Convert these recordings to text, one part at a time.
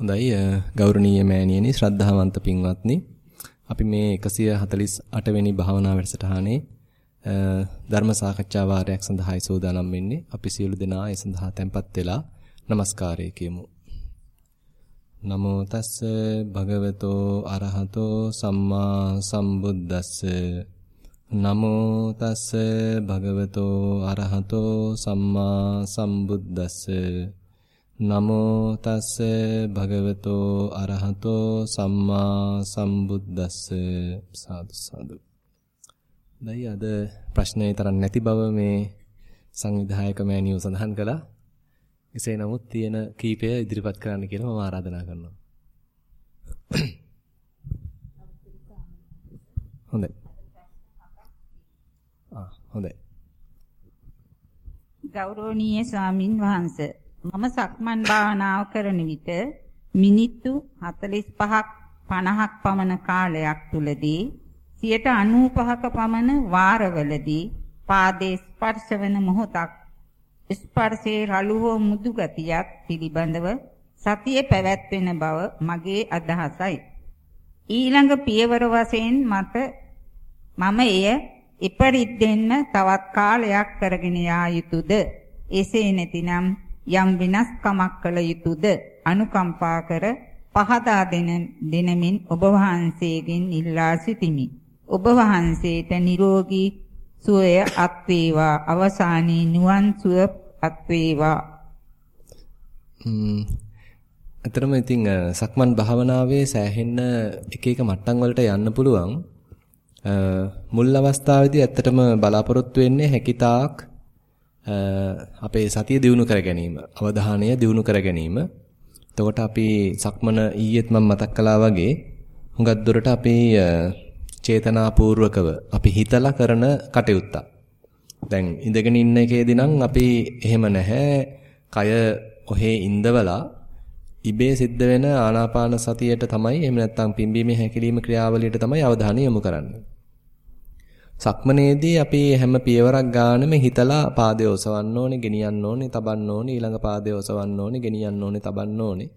හොඳයි ගෞරවනීය මෑණියනි ශ්‍රද්ධාවන්ත පින්වත්නි. අපි මේ 148 වෙනි භාවනා වැඩසටහනේ ධර්ම සාකච්ඡා වාරයක් සඳහායි සූදානම් වෙන්නේ. අපි සියලු දෙනා ඒ සඳහා tempත් වෙලා নমස්කාරය කියමු. නමෝ තස්ස භගවතෝ අරහතෝ සම්මා සම්බුද්දස්ස. නමෝ තස්ස භගවතෝ අරහතෝ සම්මා සම්බුද්දස්ස. නමෝ තස්ස භගවතෝ අරහතෝ සම්මා සම්බුද්දස්ස සාදු සාදු. දැයි අද ප්‍රශ්නේ තරම් නැති බව මේ සංවිධායක මෑණියෝ සඳහන් කළා. එසේ නමුත් තියෙන කීපය ඉදිරිපත් කරන්න කියලා මම ආරාධනා කරනවා. හොඳයි. ආ හොඳයි. ගෞරවනීය ස්වාමින් වහන්සේ මම සක්මන් භාවනාව කරන විට මිනිත්තු 45ක් 50ක් පමණ කාලයක් තුලදී 95ක පමණ වාරවලදී පාදයේ ස්පර්ශ වන මොහොතක් ස්පර්ශයේ රළු හෝ මුදු ගතියක් පිළිබඳව සතියේ පැවැත්වෙන බව මගේ අදහසයි. ඊළඟ පියවර වශයෙන් මට මම එය ඉපරිද්දෙන්න තවත් කාලයක් කරගෙන යා යුතුයද? එසේ නැතිනම් යම් වෙනස්කමක් කළ යුතුයද අනුකම්පා කර පහදා දෙන දෙනමින් ඔබ වහන්සේගෙන් ඉල්ලා සිටිමි. ඔබ වහන්සේට නිරෝගී සුවය අත් වේවා අවසානයේ නිවන් සුව අත් වේවා. ම්ම් අතරම ඉතින් සක්මන් භාවනාවේ සෑහෙන්න එක එක මට්ටම් වලට යන්න පුළුවන්. මුල් අවස්ථාවේදී ඇත්තටම බලාපොරොත්තු වෙන්නේ හැකිතාක් අපේ සතිය දියුණු කර ගැනීම, අවධානය දියුණු කර ගැනීම. එතකොට අපි සක්මන ඊයේත් මම මතක් කළා වගේ හුඟක් දුරට අපි චේතනාපූර්වකව අපි හිතලා කරන කටයුත්තක්. දැන් ඉඳගෙන ඉන්න එකේදී නම් අපි එහෙම නැහැ. කය ඔහේ ඉඳවලා ඉබේ සිද්ධ වෙන ආනාපාන සතියට තමයි එහෙම නැත්නම් පිම්බීමේ හැකිලිම ක්‍රියාවලියට තමයි අවධානය යොමු කරන්නේ. සක්මනේදී අපි හැම පියවරක් ගානෙම හිතලා පාදය ඔසවන්න ඕනේ, ගෙනියන්න ඕනේ, තබන්න ඕනේ, ඊළඟ පාදය ඔසවන්න ඕනේ, ගෙනියන්න ඕනේ, තබන්න ඕනේ.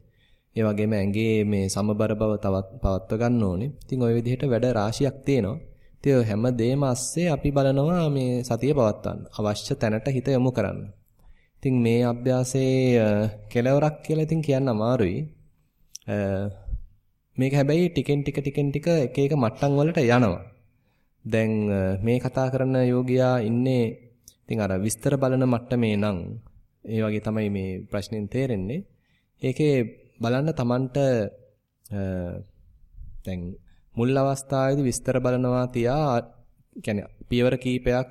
ඒ වගේම ඇඟේ මේ සමබර බව තවත් පවත්ව ගන්න ඕනේ. ඉතින් ওই විදිහට වැඩ රාශියක් තියෙනවා. ඉතින් හැම දෙයක්ම ASCII අපි බලනවා මේ සතිය පවත්වන්න. අවශ්‍ය තැනට හිත යොමු කරන්න. ඉතින් මේ අභ්‍යාසයේ කෙලවරක් කියලා ඉතින් කියන්න අමාරුයි. මේක හැබැයි ටිකෙන් ටික ටිකෙන් ටික එක එක මට්ටම් වලට යනවා. දැන් මේ කතා කරන යෝගියා ඉන්නේ ඉතින් අර විස්තර බලන මට්ටමේ නම් ඒ වගේ තමයි මේ ප්‍රශ්නෙන් තේරෙන්නේ. ඒකේ බලන්න Tamanට දැන් මුල් අවස්ථාවේදී විස්තර බලනවා තියා කියන්නේ පියවර කීපයක්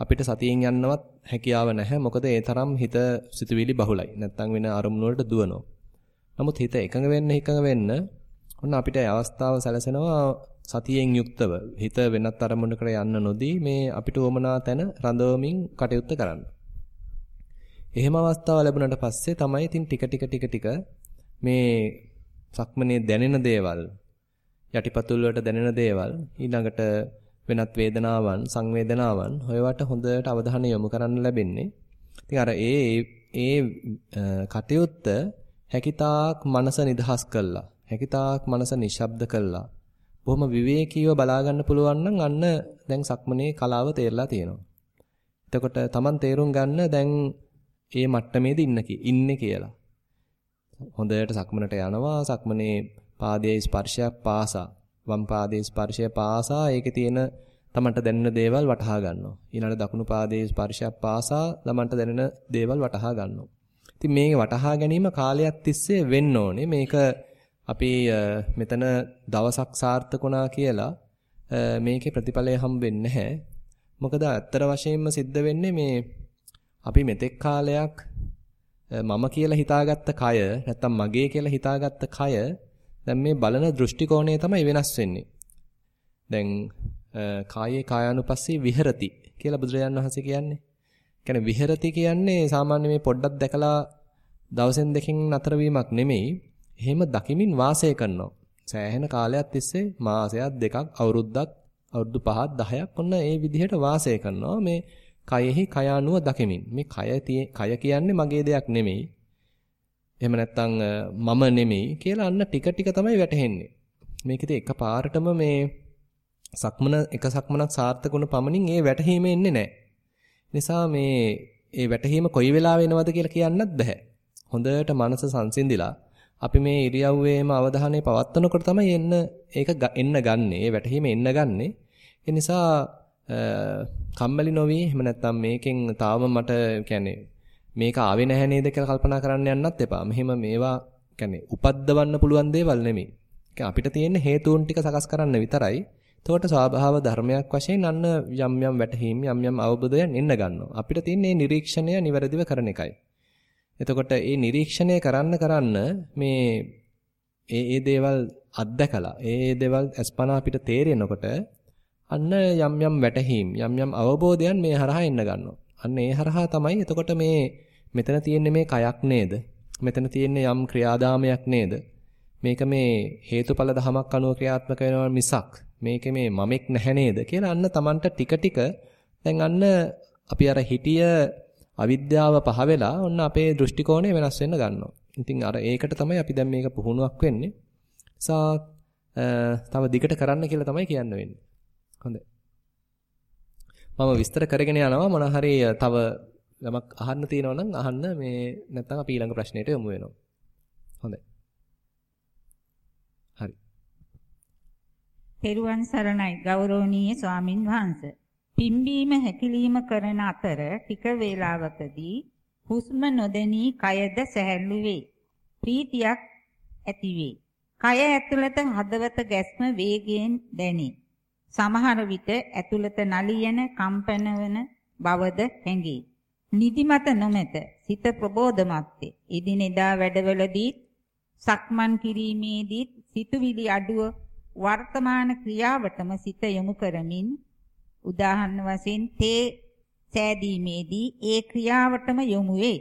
අපිට සතියෙන් යන්නවත් හැකියාව නැහැ. මොකද ඒ තරම් හිත සිතුවිලි බහුලයි. නැත්තම් වෙන අරමුණු වලට දුවනවා. නමුත් හිත එකඟ වෙන්න එකඟ වෙන්න ඔන්න අපිට අවස්ථාව සැලසෙනවා සතියෙන් යුක්තව හිත වෙනත් අරමුණකට යන්න නොදී මේ අපිට උවමනා තැන රඳවමින් කටයුත්ත කරන්න. එහෙම අවස්ථාව ලැබුණාට පස්සේ තමයි ඉතින් ටික ටික ටික ටික මේ සක්මනේ දැනෙන දේවල් යටිපතුල් වලට දැනෙන දේවල් ඊළඟට වෙනත් වේදනාවන් සංවේදනාවන් ඔයවට හොඳට අවධානය යොමු කරන්න ලැබෙන්නේ. ඉතින් අර ඒ ඒ කටයුත්ත හැකිතාක් මනස නිදහස් කළා. හැකිතාක් මනස නිශ්ශබ්ද කළා. බොහොම විවේකීව බලා ගන්න පුළුවන් නම් අන්න දැන් සක්මනේ කලාව තේරලා තියෙනවා. එතකොට Taman තේරුම් ගන්න දැන් ඒ මට්ටමේදී ඉන්න ඉන්නේ කියලා. හොඳට සක්මනට යනවා සක්මනේ පාදයේ ස්පර්ශයක් පාසා වම් පාදයේ ස්පර්ශය පාසා ඒකේ තියෙන තමන්ට දැනෙන දේවල් වටහා ගන්නවා. ඊළඟ දකුණු පාදයේ ස්පර්ශයක් පාසා ළමන්ට දැනෙන දේවල් වටහා ගන්නවා. ඉතින් මේ වටහා ගැනීම කාලයක් තිස්සේ වෙන්න ඕනේ. මේක අපි මෙතන දවසක් සාර්ථකුණා කියලා මේකේ ප්‍රතිඵලය හම්බෙන්නේ නැහැ. මොකද අත්තර වශයෙන්ම සිද්ධ වෙන්නේ මේ අපි මෙතෙක් කාලයක් මම කියලා හිතාගත්ත කය නැත්තම් මගේ කියලා හිතාගත්ත කය දැන් මේ බලන දෘෂ්ටි කෝණය තමයි වෙනස් වෙන්නේ. දැන් කායේ කායानुපස්සී විහෙරති කියලා බුදුරජාන් වහන්සේ කියන්නේ. කියන්නේ විහෙරති කියන්නේ සාමාන්‍ය මේ පොඩ්ඩක් දැකලා දවසෙන් දෙකකින් නතර වීමක් නෙමෙයි. එහෙම දකිමින් වාසය කරනවා. සෑහෙන කාලයක් තිස්සේ මාසයක් දෙකක් අවුරුද්දක් අවුරුදු 5ක් 10ක් ඔන්න ඒ විදිහට වාසය කරනවා මේ කයෙහි කය අනුව දකිමින්. මේ කය කය කියන්නේ මගේ දෙයක් නෙමෙයි. එහෙම නැත්නම් මම නෙමෙයි කියලා අන්න ටික ටික තමයි වැටහෙන්නේ. මේක ඉතින් එකපාරටම මේ සක්මන එක සක්මනක් සාර්ථක වුණ පමණින් ඒ වැටහීම එන්නේ නැහැ. නිසා මේ ඒ වැටහීම කොයි වෙලාවෙ එනවද කියලා කියන්නත් බෑ. හොඳට මනස සංසිඳිලා අපි මේ ඉරියව්වේම අවධානය පවත්වනකොට තමයි එන්න ඒක එන්න ගන්නෙ. ඒ වැටහීම එන්න ගන්නෙ. ඒ නිසා කම්මැලි නොවි එහෙම නැත්නම් මේකෙන් තාම මට කියන්නේ මේක ආවේ නැහැ නේද කියලා කල්පනා කරන්න යන්නත් එපා. මෙහෙම මේවා කියන්නේ උපද්දවන්න පුළුවන් දේවල් නෙමෙයි. අපිට තියෙන හේතුන් ටික සකස් කරන්න විතරයි. එතකොට ස්වභාව ධර්මයක් වශයෙන් අන්න යම් යම් වැටහීම් යම් යම් අවබෝධයන් එන්න ගන්නවා. අපිට තියෙන්නේ නිරීක්ෂණය නිවැරදිව කරන එකයි. එතකොට මේ නිරීක්ෂණය කරන්න කරන්න මේ ඒ ඒ දේවල් අත්දකලා ඒ ඒ දේවල් අස්පනා අපිට තේරෙනකොට අන්න යම් යම් වැටහීම් යම් යම් අවබෝධයන් මේ හරහා එන්න ගන්නවා. අන්න ඒ හරහා තමයි එතකොට මේ මෙතන තියෙන්නේ මේ කයක් නේද? මෙතන තියෙන්නේ යම් ක්‍රියාදාමයක් නේද? මේක මේ හේතුඵල ධමයක් අනුව ක්‍රියාත්මක වෙනවා මිසක් මේකේ මේ මමෙක් නැහැ නේද කියලා අන්න Tamanට ටික ටික දැන් අන්න අපි අර හිටිය අවිද්‍යාව පහ වෙලා ඔන්න අපේ දෘෂ්ටි කෝණය වෙනස් වෙන්න ගන්නවා. ඉතින් අර ඒකට තමයි අපි දැන් මේක පුහුණුවක් වෙන්නේ. සා තව දිගට කරන්න කියලා තමයි කියන්න වෙන්නේ. හොඳයි. මම විස්තර කරගෙන යනවා මොන හරි තව යමක් අහන්න තියෙනවා නම් අහන්න මේ නැත්නම් අපි ඊළඟ ප්‍රශ්නෙට යමු වෙනවා. හොඳයි. හරි. තෙරුවන් සරණයි ගෞරවනීය ස්වාමින් වහන්සේ. පිම්බීම හැකිලිම කරන අතර ටික වේලාවකදී හුස්ම නොදැනී කයද සැහැල්ලු වේ. ප්‍රීතියක් ඇති වේ. කය ඇතුළත හදවත ගැස්ම වේගයෙන් දැනේ. සමහර විට ඇතුළත නලියන කම්පන වන බවද හැඟේ. නිදිමත නොමැත. සිත ප්‍රබෝධමත්ය. එදිනෙදා වැඩවලදී සක්මන් කිරීමේදී සිතුවිලි අඩුව වර්තමාන ක්‍රියාවටම සිත යොමු කරමින් උදාහරණ වශයෙන් තේ සෑදීමේදී ඒ ක්‍රියාවටම යොමු වේ.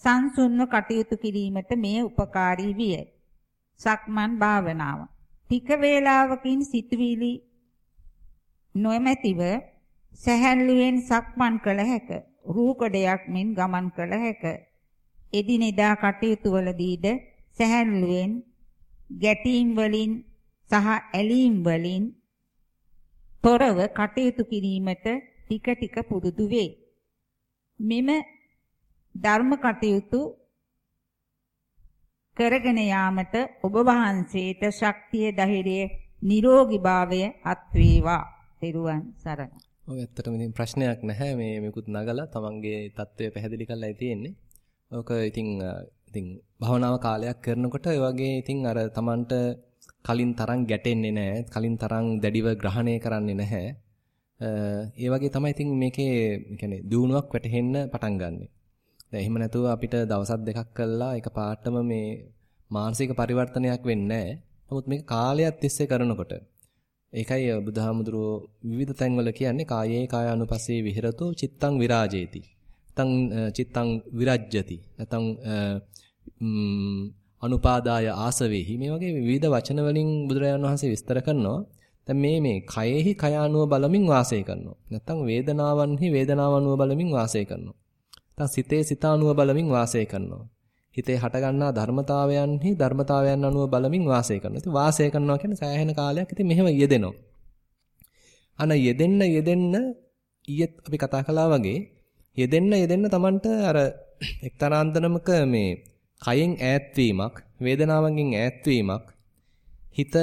සංසුන්ව කටයුතු කිරීමට මේ උපකාරී විය. සක්මන් භාවනාව. ටික වේලාවකින් සිතුවිලි නොමැතිව සැහැල්ලුවෙන් සක්මන් කළ හැක. රූකඩයක් මෙන් ගමන් කළ හැක. එදිනෙදා කටයුතු වලදීද සැහැල්ලුවෙන් ගැටීම් වලින් සහ ඇලීම් වලින් තොරව කටයුතු කිරීමට ටික ටික පුරුදු වේ. මෙම ධර්ම කටයුතු කරගෙන යාමට ඔබ වහන්සේට ශක්තිය ධෛර්යය නිරෝගීභාවය අත් වේවා. තෙරුවන් සරණයි. ඔව් ඇත්තටම ඉතින් ප්‍රශ්නයක් නැහැ මේ මේකුත් නගලා තමන්ගේ தত্ত্বය පැහැදිලි කරලායි තියෙන්නේ. ඕක ඉතින් ඉතින් භවනාව කාලයක් කරනකොට ඒ වගේ ඉතින් අර තමන්ට කලින් තරම් ගැටෙන්නේ නැහැ. කලින් තරම් දැඩිව ග්‍රහණය කරන්නේ නැහැ. ඒ වගේ තමයි ඉතින් මේකේ يعني දියුණුවක් වැටහෙන්න පටන් ගන්නෙ. දැන් එහෙම නැතුව අපිට දවසක් දෙකක් කළා එක පාටම මේ මානසික පරිවර්තනයක් වෙන්නේ නැහැ. නමුත් මේක කාලයක් තිස්සේ කරනකොට ඒකයි බුදුහාමුදුරුවෝ විවිධ තැන්වල කියන්නේ කායේ කායානුපස්සේ විහෙරතෝ චිත්තං විරාජේති. නැත්නම් චිත්තං විරජ්‍යති. නැත්නම් අනුපාදාය ආසවේහි මේ වගේ විවිධ වචන වලින් බුදුරජාණන් වහන්සේ විස්තර කරනවා. දැන් මේ මේ කයෙහි කයානුව බලමින් වාසය කරනවා. නැත්නම් වේදනාවන්හි වේදනාවනුව බලමින් වාසය කරනවා. නැත්නම් සිතේ සිතානුව බලමින් වාසය කරනවා. හිතේ හටගන්නා ධර්මතාවයන්හි ධර්මතාවයන් අනුව බලමින් වාසය කරනවා. ඉතින් වාසය කරනවා කියන්නේ සෑහෙන කාලයක් ඉතින් මෙහෙම යෙදෙනවා. අන යෙදෙන්න යෙදෙන්න ඊයේත් අපි කතා කළා වගේ යෙදෙන්න යෙදෙන්න Tamanට අර එක්තරා අන්දමක මේ කයෙන් ඈත්වීමක් වේදනාවන්ගෙන් ඈත්වීමක් හිත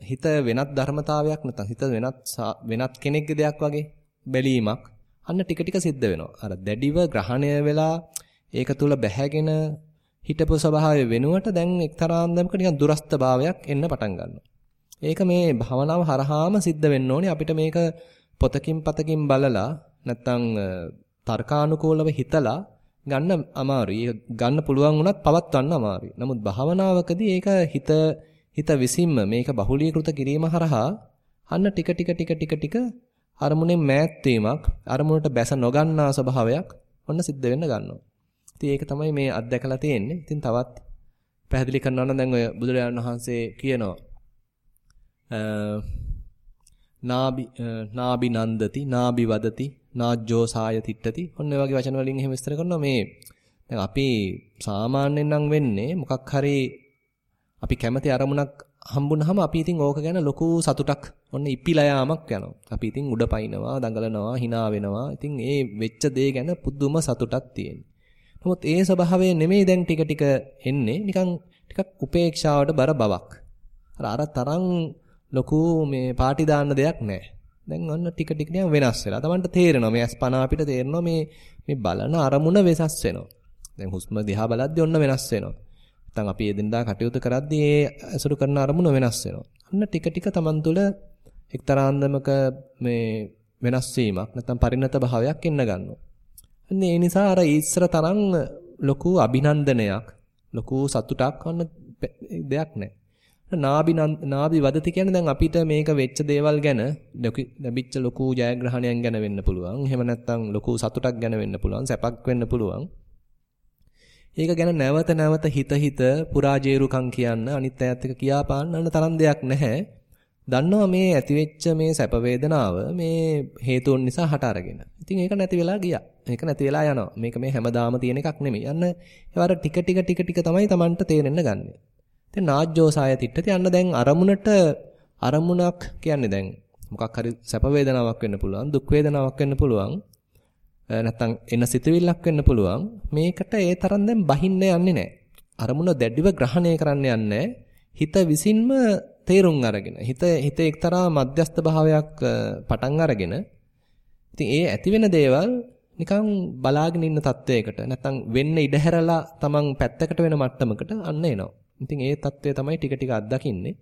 හිත වෙනත් ධර්මතාවයක් නැත්නම් හිත වෙනත් වෙනත් කෙනෙක්ගේ දෙයක් වගේ බැලීමක් අන්න ටික ටික සිද්ධ වෙනවා. අර දැඩිව ග්‍රහණය වෙලා ඒක තුල බැහැගෙන හිටපු ස්වභාවය වෙනුවට දැන් එක්තරා අන්දමක නිකන් දුරස්ත භාවයක් එන්න පටන් ගන්නවා. ඒක මේ භවනාව හරහාම සිද්ධ වෙන්න ඕනේ. අපිට මේක පොතකින් පතකින් බලලා නැත්නම් තර්කානුකූලව හිතලා ගන්න අමාරුයි. ගන්න පුළුවන් වුණත් පවත්වන්න අමාරුයි. නමුත් භාවනාවකදී ඒක හිත හිත විසින්ම මේක බහුලීකృత කිරීම හරහා අන්න ටික ටික ටික ටික ටික අරමුණෙන් මෑත් වීමක් අරමුණට බැස නොගන්නා ස්වභාවයක් ඔන්න සිද්ධ වෙන්න ගන්නවා. ඉතින් ඒක තමයි මේ අත්දැකලා තියෙන්නේ. ඉතින් තවත් පැහැදිලි කරනවා නම් දැන් ඔය බුදුරජාණන් වහන්සේ කියනවා නාබි නාබි නන්දති නාබි වදති නාජ්ජෝ සාය තිට්ඨති ඔන්න ඔය වගේ වචන වලින් එහෙම විස්තර කරනවා මේ දැන් අපි සාමාන්‍යයෙන් නම් වෙන්නේ මොකක් හරි අපි කැමති අරමුණක් හම්බුනහම අපි ඉතින් ඕක ගැන ලොකු සතුටක් ඔන්න ඉපිලා යාමක් යනවා. අපි ඉතින් උඩ පයින්නවා, දඟලනවා, hina වෙනවා. ඉතින් ඒ වෙච්ච දේ ගැන පුදුම සතුටක් තියෙනවා. නමුත් ඒ ස්වභාවය නෙමෙයි දැන් ටික ටික එන්නේ. නිකන් ටිකක් උපේක්ෂාවට බර බවක්. අර අර තරම් ලොකු මේ පාටි දාන්න දෙයක් නැහැ. දැන් ඔන්න ටික ටික නිකන් වෙනස් වෙලා. Tamanට තේරෙනවා මේ අස්පන අපිට තේරෙනවා මේ මේ බලන අරමුණ වෙනස් වෙනවා. දැන් හුස්ම දිහා බලද්දී ඔන්න වෙනස් වෙනවා. නැත්නම් අපි එදිනදා කටයුතු කරද්දී ඒ අසුරු කරන අරමුණ වෙනස් වෙනවා. අන්න ටික ටික Taman තුල එක්තරාන්දමක මේ වෙනස් වීමක් නැත්නම් පරිණත භාවයක් එන්න ගන්නවා. අන්න ඒ නිසා අර ඊස්සර තරම් ලොකු අභිනන්දනයක් ලොකු සතුටක් වන්න දෙයක් නැහැ. නාබි නාබි වදති කියන්නේ දැන් අපිට මේක වෙච්ච දේවල් ගැන ලැබිච්ච ලොකු ජයග්‍රහණයක් ගැන වෙන්න පුළුවන්. එහෙම නැත්නම් ලොකු සතුටක් ගැන වෙන්න පුළුවන්. සැපක් වෙන්න පුළුවන්. ඒක ගැන නැවත නැවත හිත හිත පුරාජේරුකම් කියන්න අනිත් අයත් එක්ක කියා පාන්නන තරම් දෙයක් නැහැ. දන්නවා මේ ඇතිවෙච්ච මේ සැප වේදනාව මේ හේතුන් නිසා හට අරගෙන. ඉතින් ඒක නැති වෙලා ගියා. ඒක නැති වෙලා යනවා. මේක මේ හැමදාම තියෙන එකක් නෙමෙයි. යන්න ඒවර ටික ටික ටික ටික තමයි Tamanට තේරෙන්න ගන්නෙ. ඉතින් නාජ්ජෝසාය තිට්ඨති යන්න දැන් අරමුණට අරමුණක් කියන්නේ දැන් මොකක් හරි සැප වේදනාවක් වෙන්න පුළුවන්, දුක් වේදනාවක් වෙන්න පුළුවන්. නැත්තම් එන සිතුවිල්ලක් වෙන්න පුළුවන්. මේකට ඒ තරම් දැන් බහින්න යන්නේ නැහැ. අරමුණ දැඩිව ග්‍රහණය කරන්න යන්නේ හිත විසින්ම තේරුම් අරගෙන හිත හිත එක්තරා මධ්‍යස්ත භාවයක් පටන් අරගෙන ඉතින් ඒ ඇති වෙන දේවල් නිකන් බලාගෙන ඉන්න තත්වයකට නැත්තම් වෙන්න ඉඩ හැරලා තමන් පැත්තකට වෙන මට්ටමකට අන්න එනවා. ඉතින් ඒ தත්වය තමයි ටික ටික අත්දකින්නේ.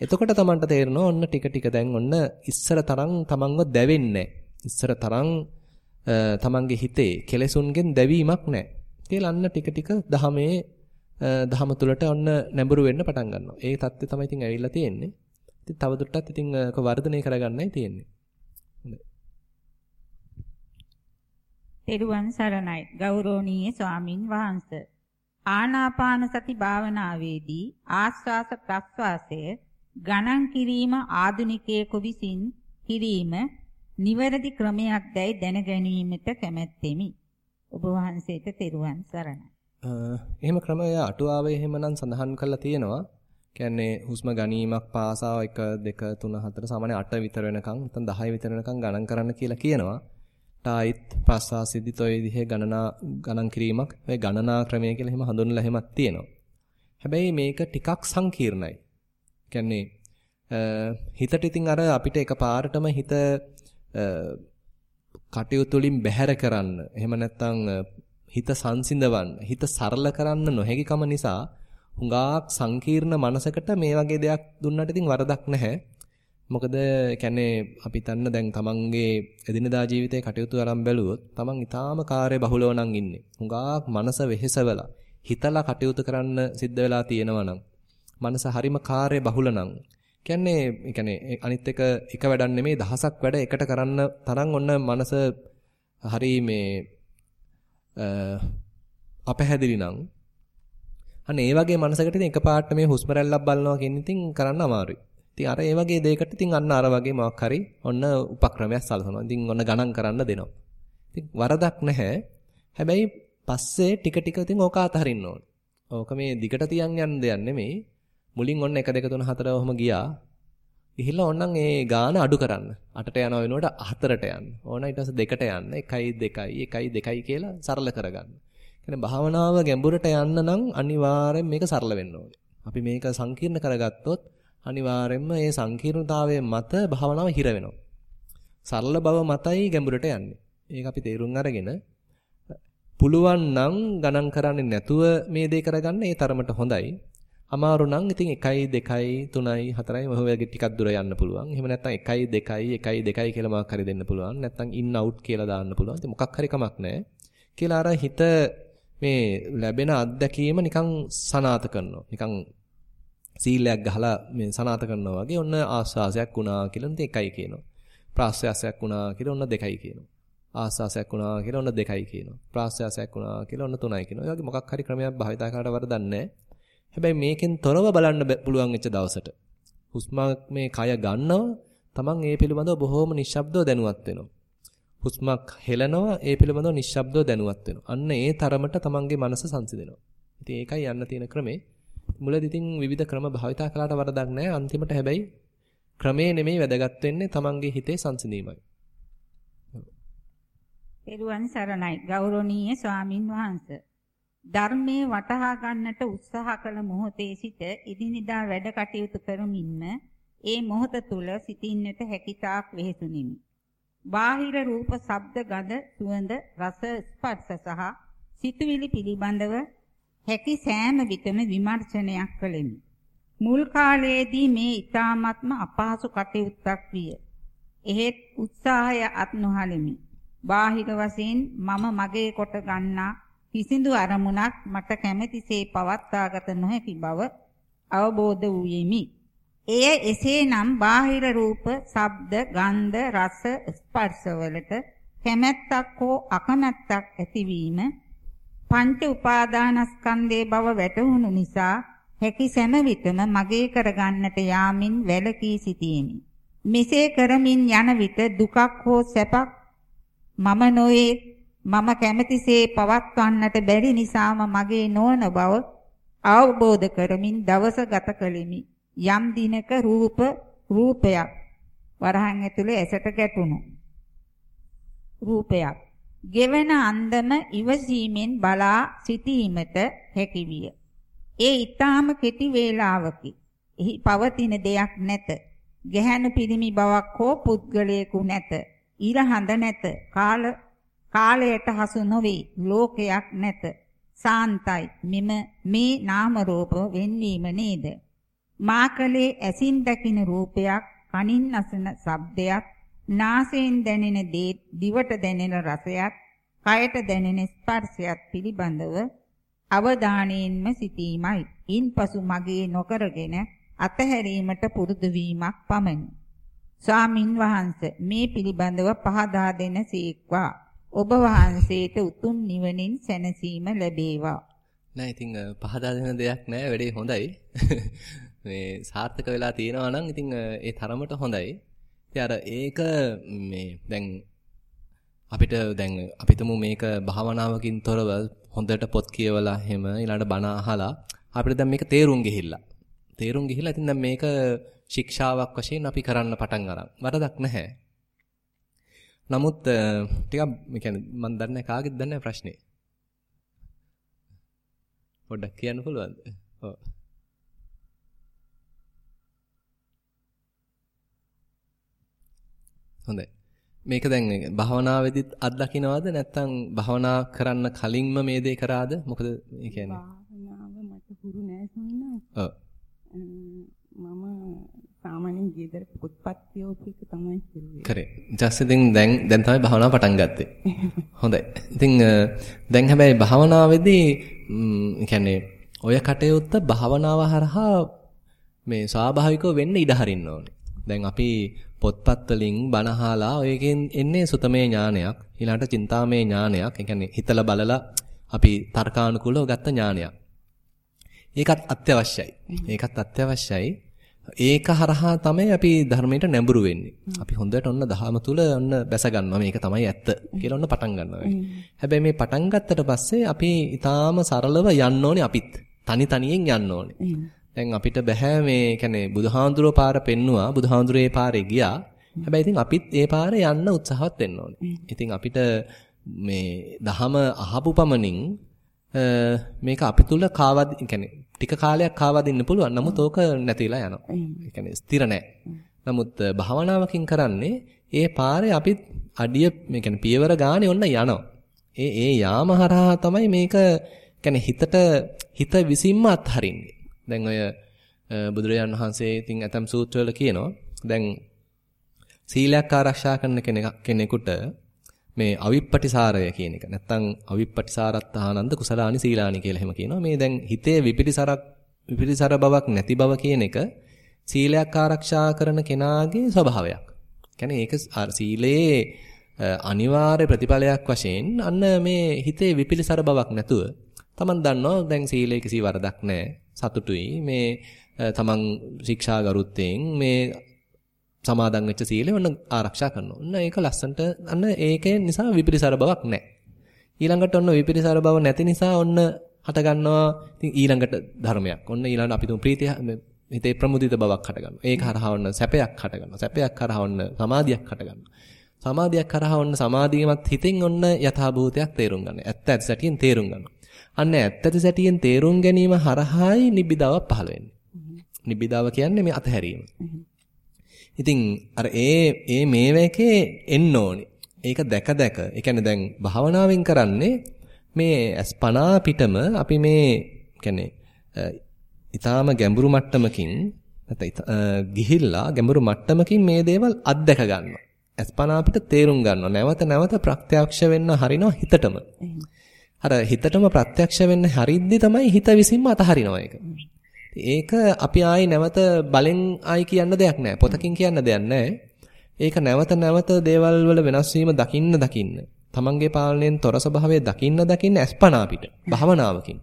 එතකොට තමන්ට තේරෙනවා ඔන්න ටික ටික දැන් ඔන්න ඉස්සර තරම් තමන්ව දැවෙන්නේ ඉස්සර තරම් තමන්ගේ හිතේ කෙලෙසුන්ගෙන් දැවීමක් නැහැ. කියලා අන්න ටික ටික දහමේ දහම තුලට ඔන්න නැඹුරු වෙන්න පටන් ගන්නවා. ඒ தත්ත්වය තමයි ඉතින් ඇවිල්ලා තියෙන්නේ. ඉතින් තවදුරටත් ඉතින් ඒක වර්ධනය කරගන්නයි තියෙන්නේ. හොඳයි. තෙරුවන් සරණයි ගෞරවනීය ස්වාමින් වහන්සේ. ආනාපාන සති භාවනාවේදී ආස්වාස ප්‍රස්වාසය ගණන් කිරීම ආධුනිකයෙකු විසින් කිරීම නිවැරදි ක්‍රමයක් දැයි දැන ගැනීමට කැමැත්තෙමි. ඔබ වහන්සේට තෙරුවන් සරණයි. එහෙම ක්‍රමය අටුවාවේ එහෙමනම් සඳහන් කරලා තියෙනවා. කියන්නේ හුස්ම ගැනීමක් පාසා 1 2 3 4 සාමාන්‍ය 8 විතර වෙනකන් නැත්නම් 10 විතර වෙනකන් ගණන් කරන්න කියලා කියනවා. ටායිත් ප්‍රසවාසෙදිත් ඔය විදිහේ ගණනා ගණන් කිරීමක් ඔය ගණනා ක්‍රමය කියලා එහෙම හඳුන්වලා එහෙමත් තියෙනවා. හැබැයි මේක ටිකක් සංකීර්ණයි. කියන්නේ හිතට ඉතින් අර අපිට එකපාරටම හිත කටයුතු වලින් බැහැර කරන්න එහෙම නැත්නම් හිත සංසිඳවන්න හිත සරල කරන්න නොහැකිකම නිසා හුඟක් සංකීර්ණ මනසකට මේ වගේ දෙයක් දුන්නට ඉතින් වරදක් නැහැ. මොකද කියන්නේ අපි තන්න දැන් තමන්ගේ එදිනදා ජීවිතේ කටයුතු අරන් බැලුවොත් තමන් ඊටාම කාර්ය බහුලව නම් ඉන්නේ. හුඟක් මනස වෙහෙසවලා හිතලා කටයුතු කරන්න සිද්ධ වෙලා තියෙනවා නම් මනස හරිම කාර්ය බහුල නම් කියන්නේ කියන්නේ අනිත් එක එක වැඩක් නෙමෙයි දහසක් වැඩ එකට කරන්න තරම් ඔන්න මනස හරි මේ අපහැදිලි නම් අන්න ඒ වගේ මනසකට ඉතින් එකපාරට මේ හුස්ම රැල්ලක් බලනවා කියන්නේ ඉතින් කරන්න අමාරුයි. ඉතින් අර ඒ වගේ දෙයකට ඉතින් අන්න අර වගේ මොකක් හරි ඔන්න උපක්‍රමයක් සලසනවා. ඉතින් ඔන්න ගණන් කරන්න දෙනවා. ඉතින් වරදක් නැහැ. හැබැයි පස්සේ ටික ටික ඉතින් ඕක අතහරින්න ඕනේ. ඕක මේ දිගට තියන් යන්න දෙයක් නෙමෙයි. මුලින් ඔන්න 1 2 3 4 ඔහම ගියා. ගිහිල්ලා ඕනනම් ඒ ගාන අඩු කරන්න. 8ට යන වෙනුවට 4ට යන්න. ඕන ඊට පස්සේ 2ට යන්න. 1යි 2යි 1යි 2යි කියලා සරල කරගන්න. කියන්නේ භාවනාව ගැඹුරට යන්න නම් අනිවාර්යෙන් මේක සරල වෙන්න ඕනේ. අපි මේක සංකීර්ණ කරගත්තොත් අනිවාර්යෙන්ම මේ සංකීර්ණතාවයේ මත භාවනාව හිර වෙනවා. සරල බව මතයි ගැඹුරට යන්නේ. ඒක අපි තේරුම් අරගෙන පුළුවන් නම් ගණන් කරන්නේ නැතුව මේ දේ කරගන්න ඒ තරමට හොඳයි. අමාරු නම් ඉතින් 1 2 3 4 මොහ වගේ ටිකක් දුර යන්න පුළුවන්. එහෙම නැත්නම් 1 2 1 2 කියලා මොකක් හරි දෙන්න පුළුවන්. නැත්නම් in out කියලා දාන්න පුළුවන්. ඉතින් මොකක් හරි කමක් නැහැ. කියලා අර හිත මේ ලැබෙන අත්දැකීම නිකන් සනාත කරනවා. නිකන් සීලයක් ගහලා මේ සනාත කරනවා වගේ ඔන්න ආස්වාසයක් වුණා කියලා ඉතින් 1යි කියනවා. ප්‍රාස්වාසයක් වුණා කියලා ඔන්න 2යි කියනවා. ආස්වාසයක් වුණා කියලා ඔන්න 2යි කියනවා. ප්‍රාස්වාසයක් වුණා කියලා ඔන්න 3යි කියනවා. ඒ වගේ මොකක් හරි ක්‍රමයක් භාවිතා කරලා වරදක් නැහැ. හැබැයි මේකෙන් තොරව බලන්න පුළුවන් වෙච්ච දවසට හුස්ම මේ කය ගන්නව තමන් ඒ පිළිබඳව බොහොම නිශ්ශබ්දව දැනුවත් වෙනවා. හුස්මක් හෙලනවා ඒ පිළිබඳව නිශ්ශබ්දව දැනුවත් වෙනවා. අන්න ඒ තරමට තමන්ගේ මනස සංසිඳෙනවා. ඉතින් ඒකයි යන්න තියෙන ක්‍රමේ. මුලදී ඉතින් විවිධ ක්‍රම භාවිතා කළාට වරදක් නැහැ. අන්තිමට හැබැයි ක්‍රමේ නෙමෙයි වැදගත් වෙන්නේ තමන්ගේ හිතේ සංසිඳීමයි. පෙරුවන් සරණයි ගෞරවනීය ස්වාමින් වහන්සේ. ධර්මයේ වටහා ගන්නට උත්සාහ කළ මොහොතේ සිට ඉදිනදා වැඩ කටයුතු කරමින්ම ඒ මොහොත තුල සිටින්නට හැකිතාක් වෙහෙසුනිමි. බාහිර රූප, ශබ්ද, ගඳ, සුවඳ, රස, ස්පර්ශ සහ සිතුවිලි පිළිබඳව හැකි සෑම විටම විමර්ශනයක් කළෙමි. මුල් කාලයේදී මේ ඊ타ත්ම අපහසු කටයුත්තක් විය. එහෙත් උත්සාහය අත් නොහලෙමි. බාහිර වශයෙන් මම මගේ කොට ගන්නා කිසිදු අරමුණක් මට කැමැතිසේ පවත්වාගත නොහැකි බව අවබෝධ වූයෙමි. එය එසේනම් බාහිර රූප, ශබ්ද, ගන්ධ, රස, ස්පර්ශ වලට කැමැත්තක් හෝ අකමැත්තක් ඇතිවීම පංච උපාදානස්කන්ධේ බව වැටහුණු නිසා හැකි සෑම විටම මගේ කරගන්නට යාමින් වැළකී සිටියෙමි. මෙසේ කරමින් යන විට දුකක් හෝ සැපක් මම නොයේ මම කැමැතිසේ පවත්වන්නට බැරි නිසාම මගේ නොවන බව අවබෝධ කරමින් දවස ගත කළෙමි. යම් දිනක රූප රූපයක් වරහන් ඇතුලේ ඇසට ගැටුණු රූපයක් ගෙවන අන්දම ඉවසීමෙන් බලා සිටීමට හැකිවිය. ඒ ඊටාම කෙටි වේලාවකි. එහි පවතින දෙයක් නැත. ගැහැණු පිරිමි බවක් හෝ පුද්ගලයෙකු නැත. ඉර හඳ නැත. කාල කාලයට හසු නොවේ. ලෝකයක් නැත. සාන්තයි. මෙම මේ නාම රූප වෙන්වීම නේද? මාකලේ ඇසින් දකින රූපයක්, කනින් අසන ශබ්දයක්, නාසයෙන් දැනෙන දේ, දිවට දැනෙන රසයක්, කයට දැනෙන ස්පර්ශයක් පිළිබඳව අවධානයෙන්ම සිටීමයි. ඉන්පසු මගේ නොකරගෙන අතහැරීමට පුරුදු වීමක් පමණි. ස්වාමින් වහන්සේ මේ පිළිබඳව පහදා දෙන සීක්වා ඔබ වහන්සේට උතුම් නිවනින් සැනසීම ලැබේවා. නෑ ඉතින් පහදා දෙන දෙයක් නෑ වැඩේ හොඳයි. මේ සාර්ථක වෙලා තියෙනවා නම් ඉතින් ඒ තරමට හොඳයි. ඉතින් අර ඒක මේ දැන් අපිට දැන් අපිටම මේක භාවනාවකින් තොරව හොඳට පොත් කියවලා එහෙම ඊළඟට බණ අහලා අපිට දැන් මේක තේරුම් ගිහිල්ලා. තේරුම් ගිහිල්ලා ඉතින් දැන් මේක ශික්ෂාවක් වශයෙන් අපි කරන්න පටන් අරන්. වරදක් නැහැ. නමුත් ටිකක් මේ කියන්නේ මම දන්නේ කාගෙද දන්නේ ප්‍රශ්නේ. පොඩ්ඩක් කියන්න පුළුවන්ද? ඔව්. හොඳයි. මේක දැන් භාවනාවේදීත් අත්දකින්නවද නැත්නම් භාවනා කරන්න කලින්ම මේ දේ කරාද? මොකද මේ කියන්නේ භාවනාව මට හුරු නෑ සුණා. ඔව්. මම සාමාන්‍යයෙන් ගෙදර පොත්පත් කියෝප එක තමයි කිව්වේ. කරේ. ඊට ඉතින් දැන් දැන් තමයි භාවනාව පටන් ගත්තේ. හොඳයි. ඉතින් දැන් හැබැයි භාවනාවේදී කියන්නේ ඔය කටයුත්ත භාවනාව හරහා මේ ස්වාභාවිකව වෙන්න ඉඩ හරින්න ඕනේ. දැන් අපි පොත්පත් වලින් බණ අහලා ඔයගෙන් එන්නේ සුතමේ ඥානයක්, ඊළඟට චින්තාමේ ඥානයක්. ඒ කියන්නේ හිතලා බලලා අපි තර්කානුකූලව ගත්ත ඥානයක්. ඒකත් අත්‍යවශ්‍යයි. ඒකත් අත්‍යවශ්‍යයි. ඒක හරහා තමයි අපි ධර්මයට නැඹුරු වෙන්නේ. අපි හොඳට ඔන්න දහම තුල ඔන්න බැස ගන්නවා මේක තමයි ඇත්ත කියලා ඔන්න පටන් ගන්නවා. හැබැයි මේ පටන් ගත්තට පස්සේ අපි ඊටාම සරලව යන්න ඕනේ අපිත්. තනි තනියෙන් යන්න ඕනේ. දැන් අපිට බෑ මේ කියන්නේ බුදුහාඳුරෝ පාර පෙන්නවා බුදුහාඳුරේ පාරේ ගියා. හැබැයි ඉතින් අපිත් ඒ පාරේ යන්න උත්සාහවත් වෙන්න ඕනේ. ඉතින් අපිට මේ දහම අහපු පමණින් මේක අපි තුල කාවද කියන්නේ ටික කාලයක් කාවදින්න පුළුවන්. නමුත් ඕක නැතිලා යනවා. ඒ කියන්නේ ස්ථිර නැහැ. නමුත් භාවනාවකින් කරන්නේ ඒ පාරේ අපි අඩිය මේ කියන්නේ පියවර ගානේ ඔන්න යනවා. ඒ ඒ යාම හරහා තමයි මේක කියන්නේ හිතට හිත විසින්ම අත්හරින්නේ. දැන් ඔය බුදුරජාණන් වහන්සේ ඉතින් ඇතම් සූත්‍රවල කියනවා දැන් සීලයක් ආරක්ෂා කරන කෙනෙකුට මේ අවිප්පටිසාරය කියන එක. නැත්තම් අවිප්පටිසාරත්තානන්ද කුසලානි සීලානි කියලා එහෙම කියනවා. මේ දැන් හිතේ විපිරිසරක් විපිරිසර බවක් නැති බව කියන එක සීලයක් ආරක්ෂා කරන කෙනාගේ ස්වභාවයක්. කියන්නේ ඒක සීලේ අනිවාර්ය ප්‍රතිඵලයක් වශයෙන් අන්න මේ හිතේ විපිරිසර බවක් නැතුව Taman දන්නවා දැන් සීලේ කිසි වරදක් නැහැ. සතුටුයි. මේ තමන් ශික්ෂා ගරුත්වයෙන් මේ සමාදන් වෙච්ච සීලය ඔන්න ආරක්ෂා කරනවා. ඔන්න ඒක ලස්සන්ට අන්න ඒකේ නිසා විපිරිසර බවක් නැහැ. ඊළඟට ඔන්න විපිරිසර බව නැති නිසා ඔන්න හට ගන්නවා ඉතින් ඊළඟට ධර්මයක්. ඔන්න ඊළඟ අපි තුමු ප්‍රීතිය හිතේ ප්‍රමුදිත බවක් හට ගන්නවා. ඒක හරහා ඔන්න සැපයක් හට ගන්නවා. සැපයක් හරහා ඔන්න සමාධියක් හට ගන්නවා. සමාධියක් කරහා ඔන්න සමාධියමත් හිතෙන් ඔන්න යථාභූතයක් තේරුම් ගන්න. ඇත්ත ඇත්ත සැටියෙන් තේරුම් ගන්නවා. අන්න ඇත්ත ඇත්ත සැටියෙන් තේරුම් ගැනීම හරහායි නිබ්බිදාවක් පහළ වෙන්නේ. නිබ්බිදාව කියන්නේ මේ අතහැරීම. ඉතින් අර ඒ ඒ මේවැකේ එන්න ඕනේ. ඒක දැක දැක. ඒ කියන්නේ දැන් භාවනාවෙන් කරන්නේ මේ අස්පනා පිටම අපි මේ කියන්නේ ඊටාම ගැඹුරු මට්ටමකින් නැත්නම් ගිහිල්ලා ගැඹුරු මට්ටමකින් මේ දේවල් අත්දැක ගන්නවා. අස්පනා පිට තේරුම් ගන්නවා. නැවත නැවත ප්‍රත්‍යක්ෂ වෙන්න හරිනවා හිතටම. අර හිතටම ප්‍රත්‍යක්ෂ වෙන්න හරිද්දි තමයි හිත විසින්ම අතහරිනවා ඒක. ඒක අපි ආයි නැවත බලෙන් ආයි කියන්න දෙයක් නැහැ. පොතකින් කියන්න දෙයක් නැහැ. ඒක නැවත නැවත දේවල් වල වෙනස් වීම දකින්න දකින්න. තමන්ගේ පාලනයෙන් තොර ස්වභාවය දකින්න දකින්න අස්පනා පිට භාවනාවකින්.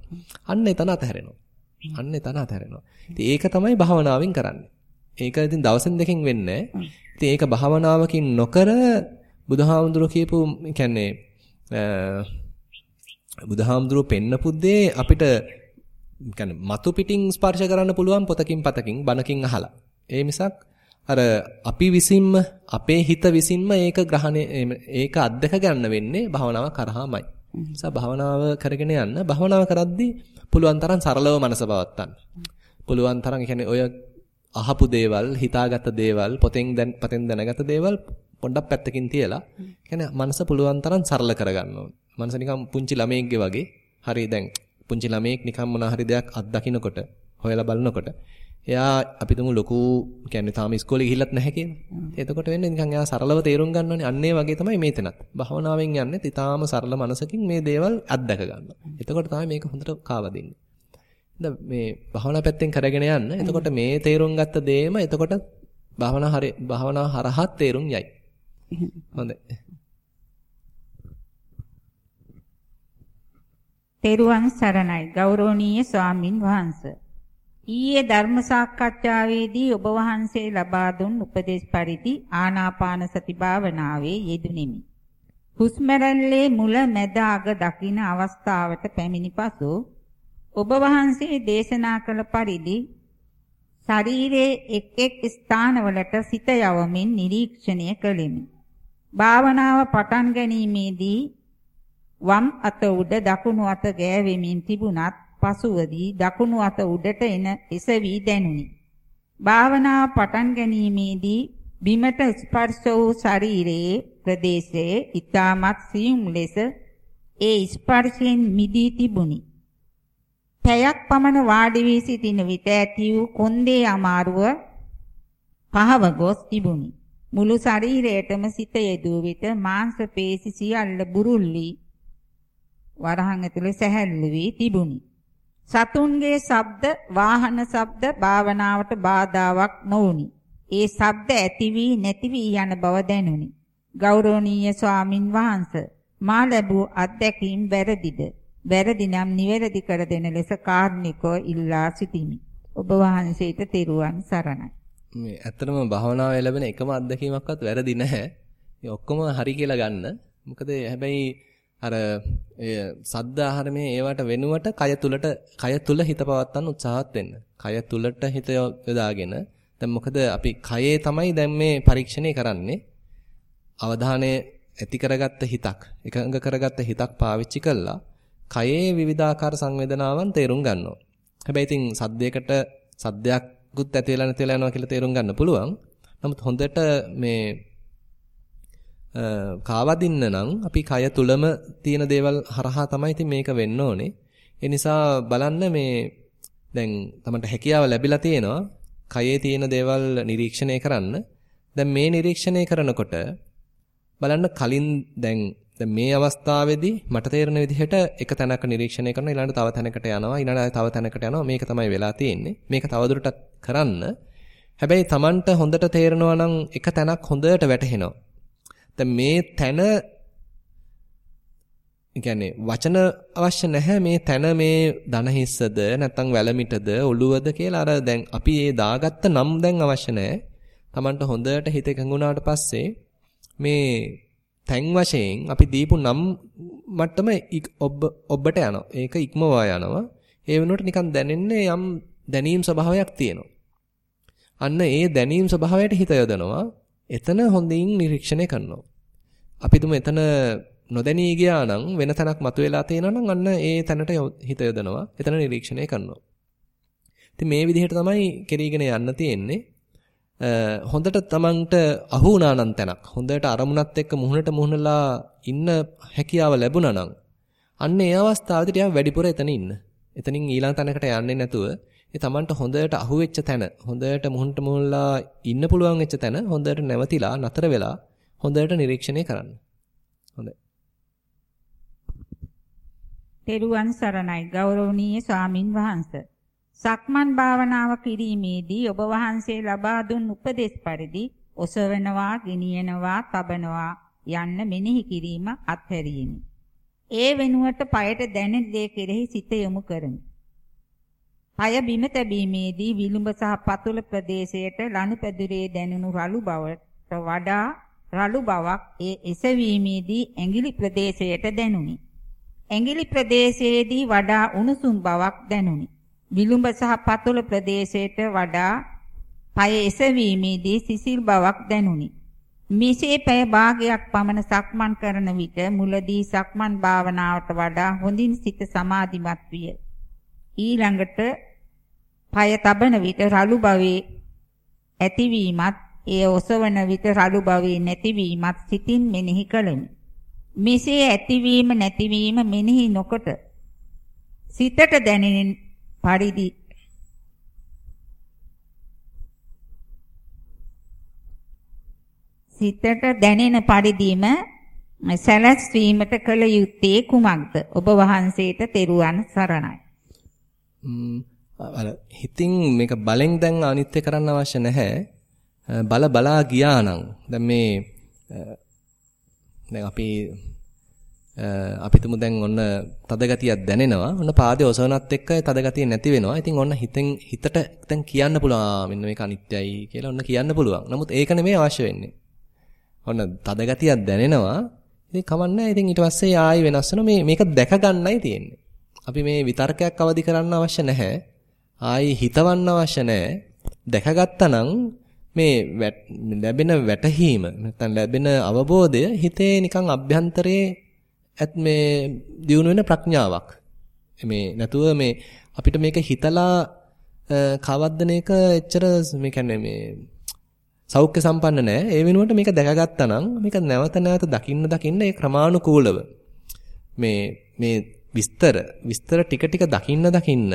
අන්න එතන අතහැරෙනවා. අන්න එතන අතහැරෙනවා. ඉතින් ඒක තමයි භාවනාවෙන් කරන්නේ. ඒක ඉතින් දවසෙන් දෙකෙන් වෙන්නේ ඉතින් ඒක භාවනාවකින් නොකර බුදුහාමුදුරුවෝ කියපු කියන්නේ බුදුහාමුදුරුවෝ පෙන්නපු දේ අපිට කියන්නේ මතු පිටින් ස්පර්ශ කරන්න පුළුවන් පොතකින් පතකින් බණකින් අහලා. ඒ මිසක් අර අපි විසින්ම අපේ හිත විසින්ම ඒක ග්‍රහණය ඒක අත්දක ගන්න වෙන්නේ භාවනාව කරාමයි. නිසා භාවනාව කරගෙන යන්න භාවනාව කරද්දී පුළුවන් තරම් සරලව මනස පවත්තන්න. පුළුවන් තරම් කියන්නේ ඔය අහපු දේවල්, හිතාගත් දේවල්, පොතෙන් දැන් පතෙන් දැනගත් දේවල් පොඩ්ඩක් පැත්තකින් තියලා කියන්නේ මනස පුළුවන් තරම් සරල කරගන්න ඕනේ. මනස නිකන් පුංචි ළමයෙක්ගේ වගේ. හරි දැන් පුංචි ළමයෙක් නිකන් මොන හරි දෙයක් අත්දකින්නකොට, හොයලා බලනකොට එයා අපි තුමු ලොකු කියන්නේ තාම ඉස්කෝලේ ගිහිල්ලත් නැහැ කියලා. එතකොට වෙන්නේ නිකන් එයා සරලව තේරුම් ගන්නවනේ. අන්න ඒ වගේ තමයි මේතනත්. භාවනාවෙන් යන්නේ ඊටාම සරල මනසකින් මේ දේවල් අත්දක ගන්නවා. එතකොට තමයි මේක හොඳට කාවදින්නේ. දැන් මේ භාවනා පැත්තෙන් කරගෙන යන්න. එතකොට මේ තේරුම් ගත්ත දේම එතකොට භාවනා හරි භාවනා හරහා තේරුම් යයි. හොඳයි. තෙරුවන් සරණයි ගෞරවනීය ස්වාමින් වහන්සේ ඊයේ ධර්ම සාකච්ඡාවේදී ඔබ වහන්සේ ලබා දුන් උපදේශ පරිදි ආනාපාන සති භාවනාවේ යෙදුණෙමි. හුස්ම මුල මැද අග දකින අවස්ථාවට පැමිණි පසු ඔබ වහන්සේ දේශනා කළ පරිදි ශරීරයේ එක් එක් ස්ථානවලට සිත යවමින් නිරීක්ෂණය කළෙමි. භාවනාව පටන් ගැනීමේදී වම් අත උඩ දකුණු අත ගෑවෙමින් තිබුණත් පසුවදී දකුණු අත උඩට එන එසවි දැනුනි. භාවනාව පටන් ගැනීමේදී බිමට ස්පර්ශ වූ ශරීරයේ ප්‍රදේශයේ ඊටමත් සියුම් ලෙස ඒ ස්පර්ශයෙන් මිදී තිබුණි. පැයක් පමණ වාඩි වී සිටින විට ඇති වූ කොන්දේ අමාරුව පහව ගොස් තිබුණි. මුළු ශරීරයටම සිත යෙදුව විට මාංශ පේශි සියල්ල බුරුල් වී වරහන් ඇතුලේ සැහැල්ලු වී තිබුණි. සතුන්ගේ ශබ්ද, වාහන ශබ්ද භාවනාවට බාධාවක් නොවුනි. ඒ ශබ්ද ඇති වී නැති වී යන බව දැනුනි. ගෞරවනීය ස්වාමින් වහන්සේ මා ලැබූ අත්දැකීම් වැරදිද? වැරදි නම් නිවැරදි කර දෙන ලෙස කාර්නිකව ඉල්ලා සිටිමි. ඔබ වහන්සේට තෙරුවන් සරණයි. මේ ඇත්තටම භාවනාවේ ලැබෙන එකම අත්දැකීමක්වත් වැරදි නැහැ. මේ ඔක්කොම හරි කියලා ගන්න. මොකද හැබැයි අර ඒ සද්ද ආහාරමේ ඒවට වෙනුවට කය තුලට කය තුල හිත පවත්වන්න උත්සාහත් වෙන්න. කය තුලට හිත යොදාගෙන දැන් මොකද අපි කයේ තමයි දැන් මේ පරීක්ෂණය කරන්නේ. අවධානය ඇති කරගත්ත හිතක්, එකඟ කරගත්ත හිතක් පාවිච්චි කළා කයේ විවිධාකාර සංවේදනාවන් තේරුම් ගන්නවා. හැබැයි ඉතින් සද්දයකට සද්දයක්කුත් ඇති වෙලා නැති වෙලා යනවා කියලා තේරුම් ගන්න පුළුවන්. නමුත් හොඳට මේ කාවදින්න නම් අපි කය තුලම තියෙන දේවල් හරහා තමයි ඉතින් මේක වෙන්න ඕනේ. ඒ නිසා බලන්න මේ දැන් තමන්ට හැකියාව ලැබිලා තියෙනවා කයේ තියෙන දේවල් නිරීක්ෂණය කරන්න. දැන් මේ නිරීක්ෂණය කරනකොට බලන්න කලින් දැන් දැන් මේ අවස්ථාවේදී මට තේරෙන විදිහට එක තැනක නිරීක්ෂණය කරනවා ඊළඟට තව තැනකට යනවා ඊළඟට තව තැනකට යනවා. මේක තමයි වෙලා තියෙන්නේ. මේක තවදුරටත් කරන්න. හැබැයි Tamanට හොඳට තේරෙනවා නම් එක තැනක් හොඳට වැටහෙනවා. දැන් මේ තැන කියන්නේ වචන අවශ්‍ය නැහැ. මේ තැන මේ ධන හිස්සද නැත්නම් වැලමිටද ඔළුවද කියලා අර දැන් අපි ඒ දාගත්ත නම් දැන් අවශ්‍ය නැහැ. Tamanට හොඳට හිත එකඟුණාට පස්සේ මේ තැන් වශයෙන් අපි දීපු නම් මට්ටම ඔබට යනවා. ඒක ඉක්මවා යනවා. ඒ වෙනුවට නිකන් දැනෙන්නේ යම් දැනීම් ස්වභාවයක් තියෙනවා. අන්න ඒ දැනීම් ස්වභාවයට හිත යොදනවා. එතන හොඳින් නිරීක්ෂණය කරනවා. අපි තුමු එතන නොදැනී ගියා නම් වෙන තැනක් මතුවලා තියෙනවා නම් අන්න ඒ තැනට හිත යොදනවා. එතන නිරීක්ෂණය කරනවා. ඉතින් මේ විදිහට තමයි කෙරීගෙන යන්න තියෙන්නේ. හොඳට තමන්ට අහු වුණා නම් තැනක් හොඳට අරමුණත් එක්ක මුහුණට මුහුණලා ඉන්න හැකියාව ලැබුණා නම් අන්න ඒ අවස්ථාවේදී ටිකක් වැඩිපුර එතන ඉන්න. එතනින් ඊළඟ තැනකට යන්නේ නැතුව ඒ තමන්ට හොඳට අහු වෙච්ච තැන හොඳට මුහුණට මුහුණලා ඉන්න පුළුවන් වෙච්ච තැන හොඳට නැවතිලා නතර වෙලා හොඳට නිරීක්ෂණය කරන්න. හොඳයි. තෙරුවන් සරණයි ගෞරවනීය ස්වාමින් වහන්සේ. සක්මන් භාවනාව කිරීමේදී ඔබ වහන්සේ ලබා දුන් උපදෙස් පරිදි ඔසවනවා, ගෙනියනවා, තබනවා යන්න මෙනෙහි කිරීම අත්හැරීමි. ඒ වෙනුවට পায়ට දැනෙන දේ කෙරෙහි සිත යොමු කරමි. পায় බිම තැබීමේදී විලුඹ සහ පතුල ප්‍රදේශයට ලනුපැදුරේ දැනුණු රළු බවට වඩා රළු බවක් ඒ එසවීමේදී ඇඟිලි ප්‍රදේශයට දැනුනි. ඇඟිලි ප්‍රදේශයේදී වඩා උණුසුම් බවක් දැනුනි. විලුඹ සහ පතුල ප්‍රදේශයට වඩා පය එසවීමේදී සිසිල් බවක් දැනුනි. මිසේ පැය භාගයක් පමණ සක්මන් කරන විට මුලදී සක්මන් භාවනාවට වඩා හොඳින් සිත සමාධිමත් විය. ඊළඟට පය තබන විට රළු භවයේ ඇතිවීමත් එය ඔසවන විට රළු භවයේ නැතිවීමත් සිතින් මෙනෙහි කළෙමි. මෙසේ ඇතිවීම නැතිවීම මෙනෙහි නොකොට සිතට දැනෙන පරිදි සිතට දැනෙන පරිදිම සැලැස්වීමට කළ යුත්තේ කුමක්ද? ඔබ වහන්සේට තෙරුවන් සරණයි. අර හිතින් මේක බලෙන් දැන් අනිත්‍ය කරන්න අවශ්‍ය නැහැ. බල බලා ගියා නම් දැන් මේ දැන් අපි අපි තුමු දැන් ඔන්න තද ගතියක් දැනෙනවා. ඔන්න පාදයේ ඔසවනත් එක්ක තද ගතිය නැති වෙනවා. ඉතින් ඔන්න හිතෙන් හිතට දැන් කියන්න පුළුවන් මෙන්න මේක අනිත්‍යයි කියලා ඔන්න කියන්න පුළුවන්. නමුත් ඒක නෙමෙයි අවශ්‍ය වෙන්නේ. ඔන්න තද ගතියක් දැනෙනවා. ඉතින් කමන්නේ. ඉතින් ඊට පස්සේ ආයි වෙනස් වෙනවා. මේ මේක දැක ගන්නයි තියෙන්නේ. අපි මේ විතර්කයක් අවදි කරන්න අවශ්‍ය නැහැ. ආයි හිතවන්න අවශ්‍ය නැහැ. දැකගත්තා නම් මේ ලැබෙන වැටහීම නැත්නම් ලැබෙන අවබෝධය හිතේ නිකන් අභ්‍යන්තරයේ ඇත් මේ දියුණු වෙන ප්‍රඥාවක්. මේ නැතුව මේ අපිට මේක හිතලා කවද්දන එක එච්චර මේ කියන්නේ මේ සෞඛ්‍ය සම්පන්න නෑ. ඒ වෙනුවට මේක දැකගත්තා නම් මේක නැවත නැවත දකින්න දකින්න ඒ ක්‍රමානුකූලව මේ මේ විස්තර විස්තර ටික ටික දකින්න දකින්න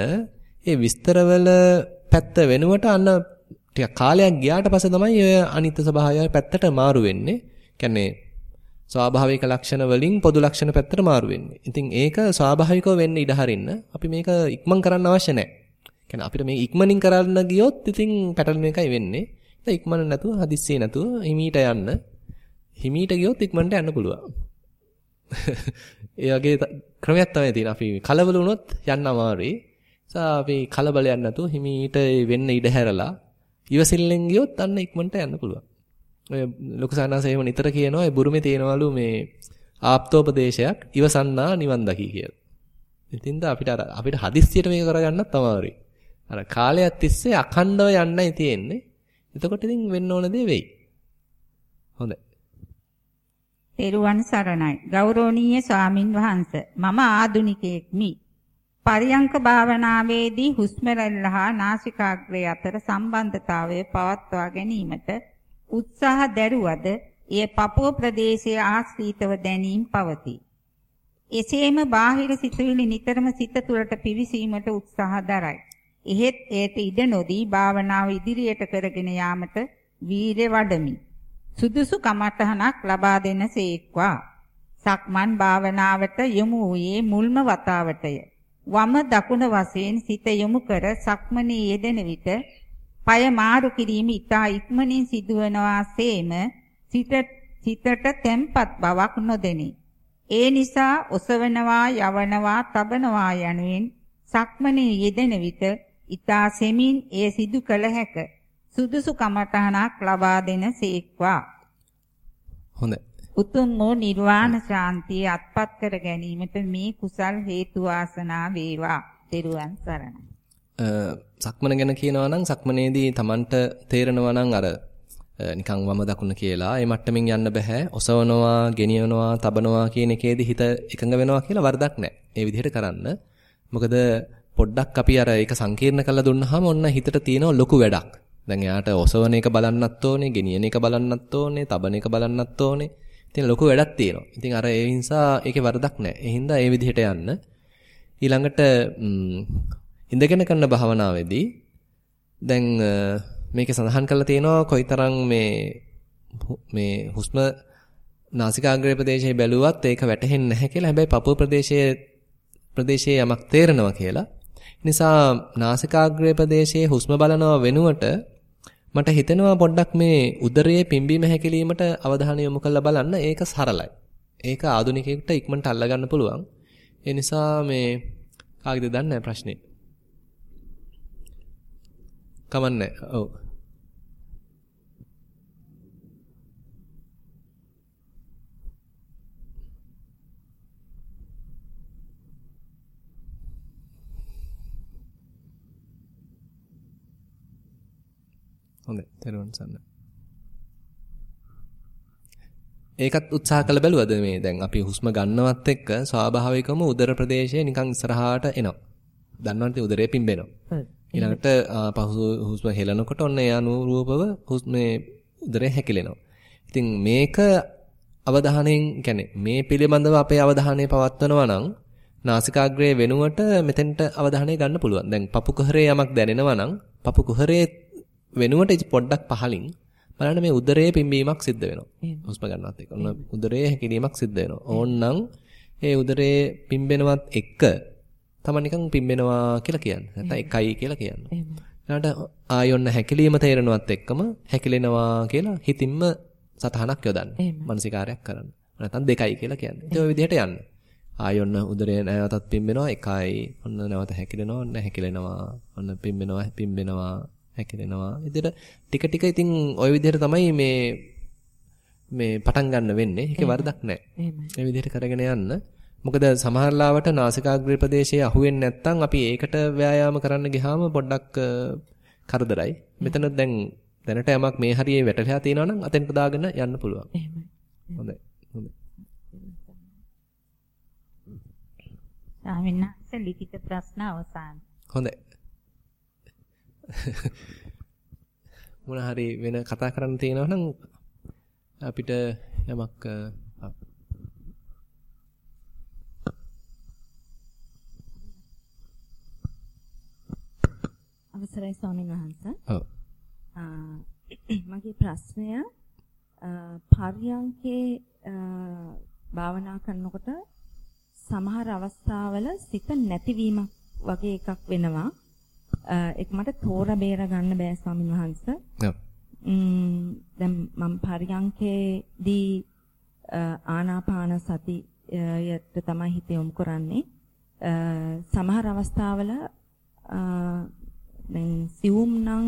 ඒ විස්තරවල පැත්ත වෙනුවට අන්න ටික කාලයක් ගියාට පස්සේ තමයි ඔය අනිත්‍ය ස්වභාවය පැත්තට මාරු වෙන්නේ. කියන්නේ ස්වාභාවික ලක්ෂණ වලින් පොදු ලක්ෂණ පැත්තට මාරු වෙන්නේ. ඉතින් ඒක ස්වාභාවිකව වෙන්න ඉඩ හරින්න අපි මේක ඉක්මන් කරන්න අවශ්‍ය නැහැ. කියන්නේ අපිට මේක ඉක්මනින් කරන්න ගියොත් ඉතින් පැටර්න් එකයි වෙන්නේ. ඒක ඉක්මන නැතුව හදිස්සියේ නැතුව හිමීට යන්න. හිමීට ගියොත් ඉක්මනට යන්න පුළුවන්. ඒ වගේ ක්‍රමයක් තමයි තියෙන්නේ. අපි කලබල වුණොත් යන්න අමාරුයි. අපි කලබලයක් නැතුව හිමීට වෙන්න ඉඩ හැරලා ඉවසිල්ලෙන් ගියොත් අන්න ඉක්මනට යන්න පුළුවන්. ඔය ලොකු සානාසේම නිතර කියනවා ඒ බුරුමේ තියෙනවලු මේ ආප්තෝපදේශයක් ඉවසන්නා නිවන් දකි කියලා. ඉතින්ද අපිට අර අපිට හදිස්සියට මේක කරගන්නත් අමාරුයි. අර කාලයක් තිස්සේ අඛණ්ඩව යන්නයි තියෙන්නේ. එතකොට ඉතින් වෙන්න ඕන දේ වෙයි. හොඳයි. තෙරුවන් සරණයි. ගෞරවනීය ස්වාමින් වහන්සේ මම ආදුනිකයෙක්මි. පරියංක භාවනාවේදී හුස්ම රැල්ල හා නාසිකාග්‍රය අතර සම්බන්ධතාවය පවත්වා ගැනීමට උත්සාහ දැරුවද එය පපුව ප්‍රදේශයේ ආශ්‍රිතව දැනීම පවතී. එසේම බාහිර සිතුවිලි නිතරම සිත තුළට පිවිසීමට උත්සාහ දරයි. එහෙත් ඒට ඉඩ නොදී භාවනාව ඉදිරියට කරගෙන යාමට වීරය වඩමි. සුදුසු කමඨහනක් ලබා දෙන සේක්වා. සක්මන් භාවනාවට යොමු වූයේ මුල්ම වතාවටය. වම දකුණ වශයෙන් සිත යොමු කර සක්මනේ යෙදෙන විට পায় මාරු කිරීම ඉතා ඉක්මනින් සිදුවනවා සේම සිතට තැම්පත් බවක් නොදෙනි. ඒ නිසා ඔසවනවා යවනවා තබනවා යනුවෙන් සක්මනේ යෙදෙන විට ඉතා සෙමින් එය සිදු කළ හැක. සුදුසු කමඨහනක් ලබා දෙන සීක්වා. හොඳයි. උතුම් වූ නිර්වාණ ශාන්තිය අත්පත් කර ගැනීමට මේ කුසල් හේතු වාසනා වේවා. ත්වන් සරණයි. සක්මන ගැන කියනවා නම් සක්මනේදී Tamanට තේරෙනවා නම් අර නිකන් වම දකුණ කියලා ඒ මට්ටමින් යන්න බෑ. ඔසවනවා, ගෙනියනවා, තබනවා කියන එකේදී හිත එකඟ වෙනවා කියලා වරදක් නැහැ. ඒ විදිහට කරන්න. මොකද පොඩ්ඩක් අපි අර ඒක සංකීර්ණ කරලා දුන්නාම ඔන්න හිතට තියෙන ලොකු වැඩක්. දැන් එයාට ඔසවන එක බලන්නත් ඕනේ, ගෙනියන එක බලන්නත් ඕනේ, තබන එක බලන්නත් ඕනේ. ඉතින් ලොකු වැඩක් තියෙනවා. ඉතින් අර ඒ නිසා ඒකේ වරදක් නැහැ. ඒ හින්දා ඒ විදිහට යන්න. ඊළඟට ඉඳගෙන කරන භාවනාවේදී දැන් මේකේ සඳහන් කරලා තියෙනවා කොයිතරම් මේ මේ හුස්ම නාසිකාග්‍රේ ප්‍රදේශයේ බැලුවත් ඒක වැටහෙන්නේ නැහැ කියලා. හැබැයි පපුව ප්‍රදේශයේ ප්‍රදේශයේ යමක් තේරෙනවා කියලා. නිසා නාසිකාග්‍රේ ප්‍රදේශයේ හුස්ම බලනවා වෙනුවට මට හිතෙනවා පොඩ්ඩක් මේ උදරයේ පිම්බීම හැකිලීමට අවධානය යොමු කරලා බලන්න ඒක සරලයි. ඒක ආධුනිකයෙකුට ඉක්මනට අල්ලගන්න පුළුවන්. ඒ නිසා මේ කාගෙද දන්නේ ප්‍රශ්නේ. කමන්නේ. ඔව්. හොඳයි. තෙරුවන් සරණයි. ඒකත් උත්සාහ කළ බැලුවද මේ දැන් අපි හුස්ම ගන්නවත් එක්ක ස්වාභාවිකවම උදර ප්‍රදේශය නිකන් ඉස්සරහාට එනවා. දන්නවනේ උදරය පිම්බෙනවා. ඊළඟට පහසු හුස්ම හෙලනකොට ඔන්න ඒ අනුරූපව හුස්මේ උදරය හැකිලෙනවා. ඉතින් මේක අවධානයෙන් කියන්නේ මේ පිළිබඳව අපේ අවධානය පවත්වනවා නම් නාසිකාග්‍රයේ වෙනුවට මෙතෙන්ට අවධානය ගන්න පුළුවන්. දැන් පපු කුහරේ යමක් දැනෙනවා නම් පපු කුහරේ වෙනුවට පොඩ්ඩක් පහලින් බලන්න මේ උදරයේ පිම්බීමක් සිද්ධ වෙනවා. හුස්ම ගන්නවත් එක්ක. ඔන්න උදරයේ හැකිලීමක් සිද්ධ වෙනවා. ඕන්නම් ඒ උදරයේ පිම්බෙනවත් එක්ක තමයි නිකන් පිම්බෙනවා කියලා කියන්නේ. නැත්නම් එකයි කියලා කියන්නේ. ඊළඟට ආයොන්න හැකිලීම තේරෙනවත් එක්කම හැකිලෙනවා කියලා හිතින්ම සතහනක් යොදන්න. මානසිකාරයක් කරන්න. නැත්නම් දෙකයි කියලා කියන්නේ. ඒ විදිහට යන්න. ආයොන්න උදරය නැවතත් පිම්බෙනවා එකයි. ඔන්න නැවත හැකිලෙනවා ඔන්න හැකිලෙනවා. ඔන්න පිම්බෙනවා පිම්බෙනවා හැකිලෙනවා. විදිහට ටික ටික ඉතින් ওই විදිහට තමයි මේ මේ පටන් ගන්න වෙන්නේ. ඒකේ වරදක් නැහැ. මේ විදිහට කරගෙන යන්න. මොකද සමහර ලාවට නාසිකාග්‍රේ ප්‍රදේශයේ අහුවෙන්නේ නැත්නම් අපි ඒකට ව්‍යායාම කරන්න ගියාම පොඩ්ඩක් කරදරයි. මෙතන දැන් දැනට යමක් මේ හරියේ වැටලා තියෙනවා නම් අතෙන්ට දාගෙන යන්න පුළුවන්. එහෙමයි. හොඳයි. හොඳයි. ස්වාමීන් වහන්සේ ලිඛිත ප්‍රශ්න අවසන්. හොඳයි. මොන හරි වෙන කතා කරන්න තියෙනවා නම් අපිට යමක් අවසරයි ස්වාමීන් වහන්සේ. ඔව්. මගේ ප්‍රශ්නය පර්යංකේ භාවනා කරනකොට සමහර අවස්ථාවල සිත නැතිවීමක් වගේ එකක් වෙනවා. ඒක මට තෝර බේර ගන්න බෑ ස්වාමීන් වහන්සේ. ඔව්. දැන් මම පර්යංකේදී ආනාපාන සතියට තමයි හිත යොමු කරන්නේ. සමහර අවස්ථාවල සිවුම් නම්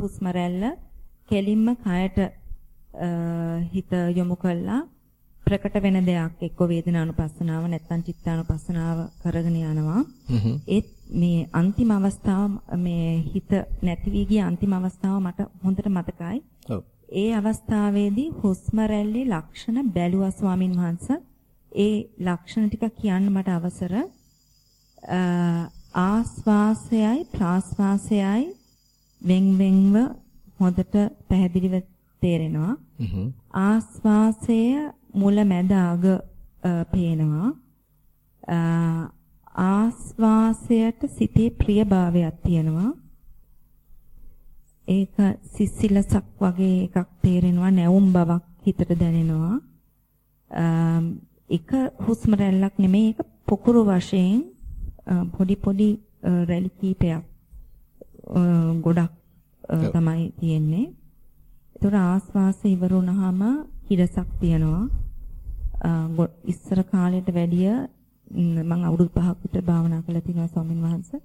හුස්ම රැල්ල කෙලින්ම කයට හිත යොමු කළා. ප්‍රකට වෙන දෙයක් එක්ක වේදනානුපස්සනාව නැත්නම් චිත්තානුපස්සනාව කරගෙන යනවා. ඒත් මේ අන්තිම අවස්ථාව මේ හිත නැති වී ගිය අන්තිම අවස්ථාව මට හොඳට මතකයි. ඒ අවස්ථාවේදී හුස්ම රැල්ලේ ලක්ෂණ බැලුවා ස්වාමින් වහන්සේ ඒ ලක්ෂණ ටික කියන්න මට අවසර ආස්වාසයයි ප්‍රාස්වාසයයි වෙන් වෙන්ව හොඳට පැහැදිලිව තේරෙනවා. ආස්වාසය මුල මැද අග පේනවා. ආස්වාසයට සිතේ ප්‍රියභාවයක් තියෙනවා. ඒක සිසිලසක් වගේ එකක් තේරෙනවා නැවුම් බවක් හිතට දැනෙනවා. එක හුස්ම රැල්ලක් නෙමෙයි ඒක පොකුරු වශයෙන් පොඩි පොඩි රැලි කීපයක් ගොඩක් තමයි තියෙන්නේ. ඒතර ආස්වාසය ඉවර වුණාම හිරසක් තියෙනවා. ඉස්සර කාලයට වැඩිය මම අවුරුදු 5ක විතර භාවනා කරලා තිනවා ස්වාමින් වහන්සේ.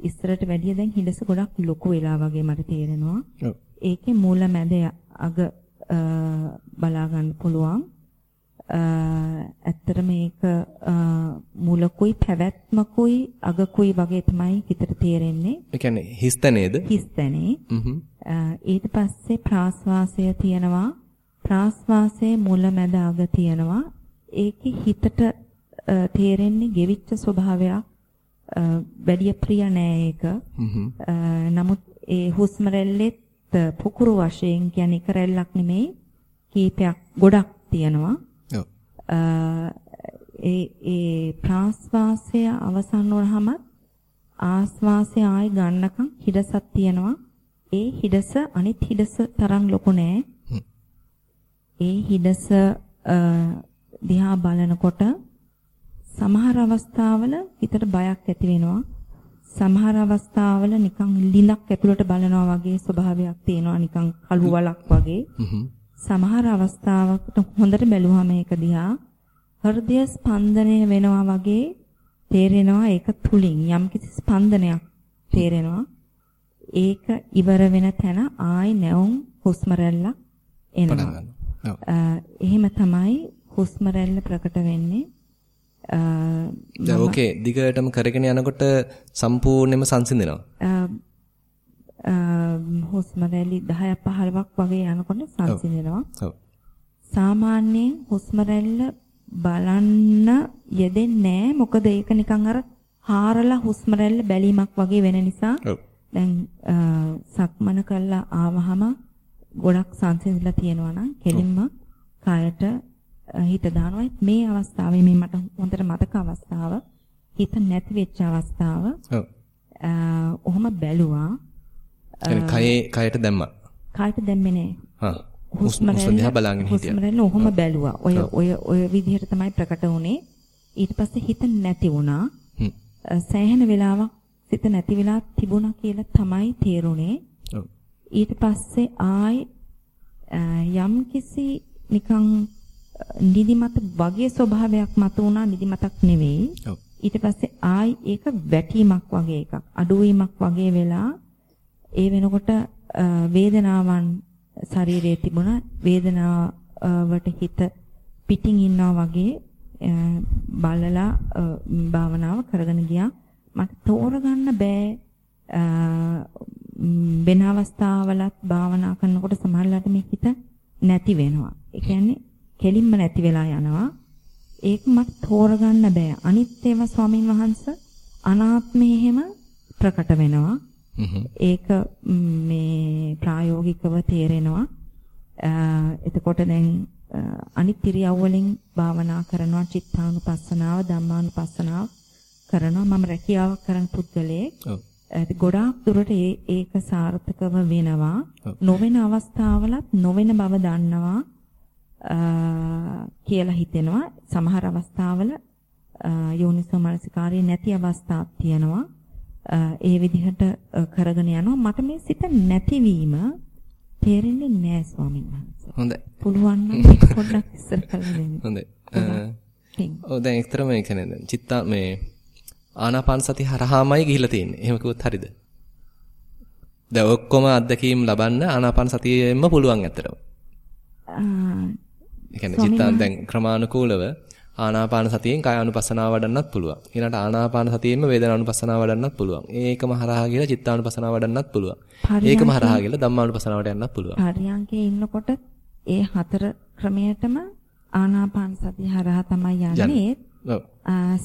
ඉස්සරට වැඩිය දැන් හිඩස ගොඩක් ලොකු වෙලා වගේ මට තේරෙනවා. ඒකේ මූල මැද අග බලා ගන්න පුළුවන්. ඇත්තට මේක මූලකුයි පැවැත්මකුයි අගකුයි වගේ තමයි හිතට තේරෙන්නේ. ඒ කියන්නේ හිස්තනේද? හිස්තනේ. හ්ම්. ඊට පස්සේ ප්‍රාශ්වාසය තියෙනවා. ප්‍රාශ්වාසයේ මුල මැද අග තියෙනවා. ඒකේ හිතට තේරෙන්නේ ගෙවිච්ච ස්වභාවයක් වැඩි ප්‍රිය නෑ ඒක. නමුත් ඒ හුස්ම රැල්ලෙත් පුකුරු වශයෙන් කියන්නේ එක රැල්ලක් නෙමෙයි කීපයක් ගොඩක් තියෙනවා. ඒ ඒ ප්‍රාශ්වාසය අවසන් වුනහම ආශ්වාසය ආයි ගන්නකම් හිඩසක් තියෙනවා. ඒ හිඩස අනිත් හිඩස තරම් ලොකු නෑ. ඒ හිඩස දිහා බලනකොට සමහර අවස්ථාවල හිතට බයක් ඇති වෙනවා. සමහර අවස්ථාවල නිකන් ලිඳක් ඇතුළට බලනවා වගේ ස්වභාවයක් තියෙනවා නිකන් කළු වලක් වගේ. සමහර අවස්ථාවකට හොඳට බැලුවම ඒක දිහා හෘදය ස්පන්දනය වෙනවා වගේ තේරෙනවා ඒක තුලින් යම්කිසි ස්පන්දනයක් තේරෙනවා. ඒක ඉවර වෙන තැන ආයි නැවුම් හුස්ම එනවා. එහෙම තමයි හුස්ම ප්‍රකට වෙන්නේ. දැන් ඕකේ දිගටම කරගෙන යනකොට සම්පූර්ණයෙන්ම සංසිඳෙනවා. හුස්ම රැලි 10ක් 15ක් වගේ යනකොට සංසිඳෙනවා. ඔව්. සාමාන්‍යයෙන් හුස්ම රැල්ල බලන්න යෙදෙන්නේ නැහැ. මොකද ඒක නිකන් අර හාරලා හුස්ම රැල්ල බැලීමක් වගේ වෙන නිසා. ඔව්. දැන් සක්මන කළා ආවහම ගොඩක් සංසිඳලා තියෙනවා නම් කෙලින්ම කයට හිත දානවා මේ අවස්ථාවේ මේ මට හොඳට මතක අවස්ථාව හිත නැති වෙච්ච අවස්ථාව ඔව් ඔහොම බැලුවා කයේ කයට දැම්මා කයට දැම්මේ නෑ හා හුස්ම දිහා බලාගෙන හිටියා හුස්ම රැල්ල ඔහොම බැලුවා ඔය ඔය ඔය විදිහට තමයි ප්‍රකට වුනේ ඊට පස්සේ හිත නැති වුණා සෑහෙන වෙලාවක් සිත නැති වෙලා තිබුණා කියලා තමයි තේරුනේ ඊට පස්සේ ආයි යම් කිසි නිකන් නිදිමත වගේ ස්වභාවයක් මත උනා නිදිමතක් නෙවෙයි. ඊට පස්සේ ආයි ඒක වැටීමක් වගේ එකක්. අඩුවීමක් වගේ වෙලා ඒ වෙනකොට වේදනාවන් ශරීරයේ තිබුණා. වේදනාවට හිත පිටින් ඉන්නවා වගේ බලලා භාවනාව කරගෙන ගියා. මට තෝරගන්න බෑ වෙන අවස්ථාවලත් භාවනා කරනකොට සමහරවිට මේ හිත නැති වෙනවා. ඒ කියන්නේ කෙලින්ම නැති වෙලා යනවා. ඒක මට තෝරගන්න බෑ. අනිත් ඒවා ස්වාමින් වහන්සේ අනාත්මේ එහෙම ප්‍රකට වෙනවා. ඒක මේ ප්‍රායෝගිකව තේරෙනවා. එතකොට දැන් අනිත් ඉරියව් වලින් භාවනා කරනවා චිත්තානුපස්සනාව ධම්මානුපස්සනාව කරනවා මම රැකියාවක් කරන පුද්ගලයෙක්. ගොඩාක් දුරට ඒක සාර්ථකව වෙනවා. නොවන අවස්ථාවලත් නොවන බව දන්නවා. කියලා හිතෙනවා. සමහර අවස්ථාවල යෝනිසෝ මනසිකාරයේ නැති අවස්ථාවක් තියෙනවා. ඒ විදිහට කරගෙන යනවා. මට මේ සිත නැතිවීම තේරෙන්නේ නැහැ ස්වාමීන් වහන්සේ. හොඳයි. පුළුවන් නම් පොඩ්ඩක් ඉස්සර කරලා දෙන්න. හොඳයි. ඔව් දැන් එක්තරම ඒ කියන්නේ දැන් චිත්තා මේ ආනාපාන සති හරහාමයි ගිහිලා තියෙන්නේ. එහෙම කිව්වොත් හරියද? දැන් ඔක්කොම අත්දැකීම් ලබන්න ආනාපාන සතියෙම පුළුවන් ඇත්තටම. ඒ කියන්නේ චිත්තා දැන් ක්‍රමානුකූලව ආනාපාන සතියෙන් කායානුපස්සනාව වඩන්නත් පුළුවන්. ඊළඟට ආනාපාන සතියෙම වේදනානුපස්සනාව වඩන්නත් පුළුවන්. ඒකම හරහා ගිහලා චිත්තානුපස්සනාව වඩන්නත් පුළුවන්. ඒකම හරහා ගිහලා ධම්මානුපස්සනාවට යන්නත් පුළුවන්. පරියන්කේ ඉන්නකොට ඒ හතර ක්‍රමයටම ආනාපාන සතිය හරහා තමයි යන්නේ.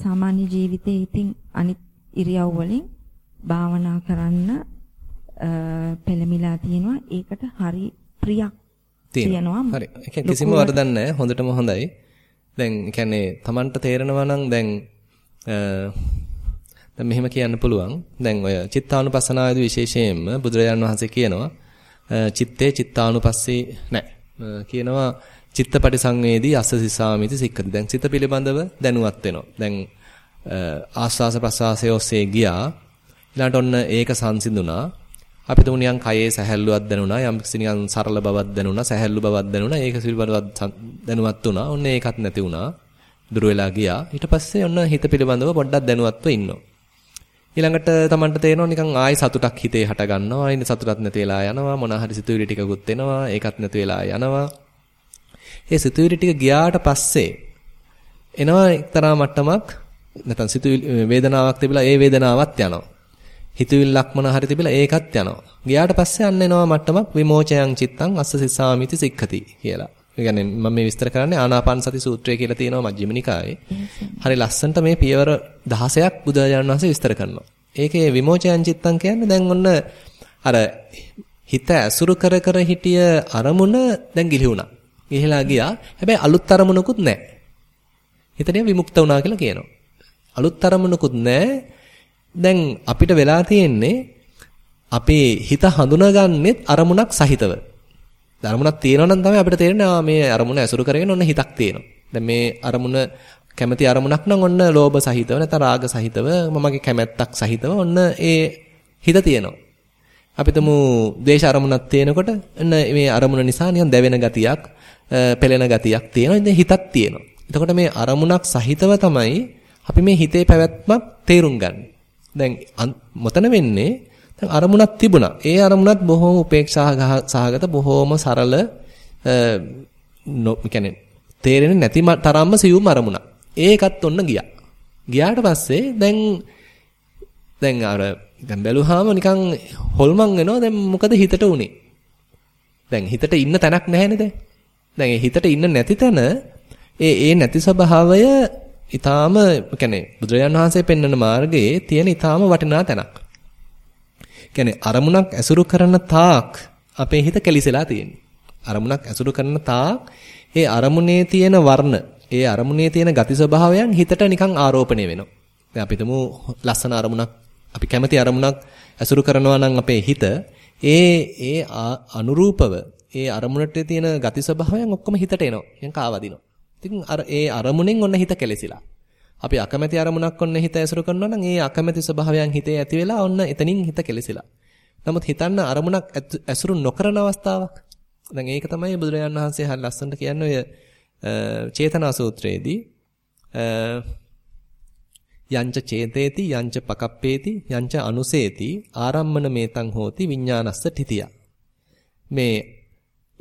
සාමාන්‍ය ජීවිතේ ඉතින් අනිත් ඉරියව් වලින් භාවනා කරන්න පෙළමිලා තියෙනවා. ඒකට හරි ප්‍රියක් තියෙනවා. හරි. ඒ කිසිම වරදක් නැහැ. හොඳටම හොඳයි. දැන් කියන්නේ Tamanට තේරෙනවා නම් දැන් දැන් මෙහෙම කියන්න පුළුවන්. දැන් ඔය චිත්තානුපස්සනාවේදී විශේෂයෙන්ම බුදුරජාන් වහන්සේ කියනවා චිත්තේ චිත්තානුපස්සේ නැහැ. කියනවා චිත්තපටි සංවේදී අස්ස සිසාමිති සික්කති. දැන් සිත පිළිබඳව දැනුවත් වෙනවා. දැන් ආස්වාස ප්‍රසවාසය ඔස්සේ ගියා. ඊළඟට ඔන්න ඒක සංසිඳුණා. අපිට උනියන් කයේ සැහැල්ලුවක් දැනුණා යම් කිසි නිකන් සරල බවක් දැනුණා සැහැල්ලු බවක් දැනුණා ඒක පිළිබඳව දැනුවත් වුණා ඔන්න ඒකත් නැති වුණා දුර වෙලා ගියා ඊට පස්සේ ඔන්න හිත පිළිබඳව පොඩ්ඩක් දැනුවත්ව ඉන්නවා ඊළඟට Tamanට තේරෙනවා නිකන් ආයි සතුටක් හිතේ හට ගන්නවා. ඉතින් සතුටක් නැති වෙලා යනවා. මොන හරි සිතුවිලි ටිකකුත් එනවා. ඒකත් නැති වෙලා යනවා. ඒ සිතුවිලි ටික ගියාට පස්සේ එනවා එක්තරා මට්ටමක් නැත්නම් සිතුවිලි වේදනාවක් තිබිලා ඒ වේදනාවත් යනවා. හිතුවිල්ලක් මොන හරි තිබිලා ඒකත් යනවා. ගියාට පස්සේ අන්න එනවා මට්ටමක් විමෝචයන් චිත්තං අස්ස සිස්සාමිති සික්ඛති කියලා. ඒ කියන්නේ මම මේ විස්තර කරන්නේ ආනාපාන සති සූත්‍රය කියලා තියෙනවා මජ්ක්‍ධිම නිකායේ. හරි ලස්සනට මේ පියවර 16ක් බුදුරජාණන් වහන්සේ විස්තර කරනවා. ඒකේ විමෝචයන් චිත්තං කියන්නේ දැන් ඔන්න අර හිත ඇසුරු කර කර හිටිය අරමුණ දැන් ගිලිහුණා. ගිහිලා ගියා. හැබැයි අලුත් අරමුණකුත් නැහැ. හිතේ විමුක්ත වුණා කියලා කියනවා. අලුත් අරමුණකුත් නැහැ. දැන් අපිට වෙලා තියෙන්නේ අපේ හිත හඳුනාගන්නෙත් අරමුණක් සහිතව. අරමුණක් තියෙනවා නම් තමයි අපිට තේරෙන්නේ ආ මේ අරමුණ ඇසුරු කරගෙන ඔන්න හිතක් තියෙනවා. දැන් මේ අරමුණ කැමැති අරමුණක් නම් ඔන්න ලෝභ සහිතව නැත්නම් රාග සහිතව මමගේ කැමැත්තක් සහිතව ඔන්න ඒ හිත තියෙනවා. අපිටම ද්වේෂ අරමුණක් තියෙනකොට ඔන්න මේ අරමුණ නිසා නිකන් දැවෙන ගතියක්, පෙළෙන ගතියක් තියෙනවා. ඉතින් හිතක් තියෙනවා. එතකොට මේ අරමුණක් සහිතව තමයි අපි මේ හිතේ පැවැත්මක් තේරුම් ගන්න. දැන් මොතන වෙන්නේ දැන් අරමුණක් තිබුණා. ඒ අරමුණත් බොහොම උපේක්ෂා සහගත බොහොම සරල කියන්නේ තේරෙන්නේ නැති තරම්ම සියුම් අරමුණක්. ඒකත් ඔන්න ගියා. ගියාට පස්සේ දැන් දැන් අර දැන් බැලුවාම නිකන් හොල්මන් වෙනවා. දැන් මොකද හිතට උනේ? දැන් හිතට ඉන්න තැනක් නැහැනේ දැන්. දැන් හිතට ඉන්න නැති තැන ඒ ඒ නැති ස්වභාවය ඊටාම يعني බුදුරජාන් වහන්සේ පෙන්වන මාර්ගයේ තියෙන ඊටාම වටිනා තැනක්. කියන්නේ අරමුණක් ඇසුරු කරන තාක් අපේ හිත කැලිසලා තියෙන්නේ. අරමුණක් ඇසුරු කරන තාක් ඒ අරමුණේ තියෙන වර්ණ, ඒ අරමුණේ තියෙන ගති ස්වභාවයන් හිතට නිකන් ආරෝපණය වෙනවා. දැන් අපි හිතමු ලස්සන අරමුණක් අපි කැමති අරමුණක් ඇසුරු කරනවා නම් අපේ හිත ඒ ඒ අනුරූපව ඒ අරමුණට තියෙන ගති ස්වභාවයන් ඔක්කොම හිතට එනවා. නිකන් කාවදිනවා. ඉතින් අර ඒ අරමුණෙන් ඔන්න හිත කෙලසිලා. අපි අකමැති අරමුණක් ඔන්න හිත ඇසුරු කරනවා නම් ඒ අකමැති ස්වභාවයන් හිතේ ඇති වෙලා ඔන්න එතනින් හිත කෙලසිලා. නමුත් හිතන්න අරමුණක් ඇසුරු නොකරන අවස්ථාවක්. දැන් ඒක තමයි බුදුරජාණන් වහන්සේ හරි ලස්සනට කියන්නේ ඔය චේතනා සූත්‍රයේදී යංච චේතේති යංච පකප්පේති යංච අනුසේති ආරම්මන මේතං හෝති විඥානස්ස තිතිය. මේ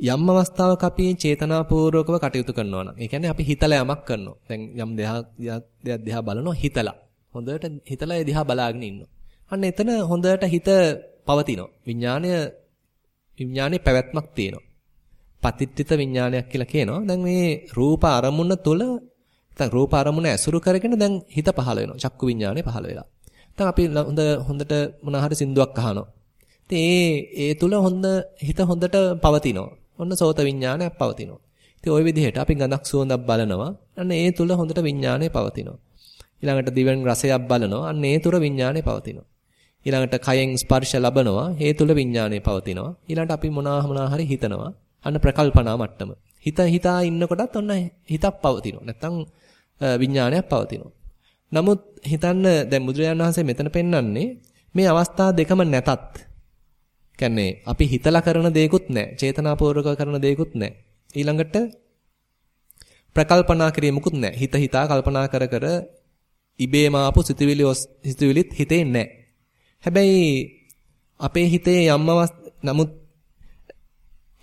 යම් අවස්ථාවක අපි චේතනාපූර්වකව කටයුතු කරනවා නම් ඒ කියන්නේ අපි හිතලා යමක් කරනවා. දැන් යම් දෙයක් දිහා බලනවා හිතලා. හොඳට හිතලා ඒ දිහා බලාගෙන ඉන්නවා. අන්න එතන හොඳට හිත පවතිනවා. විඥාණය විඥානේ පැවැත්මක් තියෙනවා. පතිත්‍ිත විඥානයක් කියලා කියනවා. දැන් මේ රූප අරමුණ තුල නැත්නම් රූප අරමුණ ඇසුරු කරගෙන දැන් හිත පහළ වෙනවා. චක්කු විඥානේ පහළ වෙලා. දැන් අපි හොඳ හොඳට මොන හරි සින්දුවක් අහනවා. ඉතින් ඒ ඒ තුල හොඳ හිත හොඳට පවතිනවා. ඔන්න සෝත විඥානයක් පවතිනවා. ඉතින් ওই විදිහට අපි ගඳක් සුවඳක් බලනවා. අන්න ඒ තුල හොඳට විඥානය පවතිනවා. ඊළඟට දිවෙන් රසයක් බලනවා. අන්න ඒ තුර විඥානය පවතිනවා. ඊළඟට කයෙන් ස්පර්ශ ලබනවා. ඒ තුල විඥානය පවතිනවා. ඊළඟට අපි මොනවා මොනවා හරි හිතනවා. අන්න ප්‍රකල්පනා මට්ටම. හිත හිතා ඉන්නකොටත් ඔන්න හිතක් පවතිනවා. නැත්තම් විඥානයක් පවතිනවා. නමුත් හිතන්න දැන් බුදුරජාණන් වහන්සේ මෙතන පෙන්වන්නේ මේ අවස්ථා දෙකම නැතත් කියන්නේ අපි හිතලා කරන දේකුත් නැහැ. චේතනාපූර්වක කරන දේකුත් නැහැ. ඊළඟට ප්‍රකල්පනා කිරීමකුත් නැහැ. හිත හිතා කල්පනා කර කර ඉබේම ආපු සිතුවිලි සිතුවිලිත් හිතේ නැහැ. හැබැයි අපේ හිතේ යම් නමුත්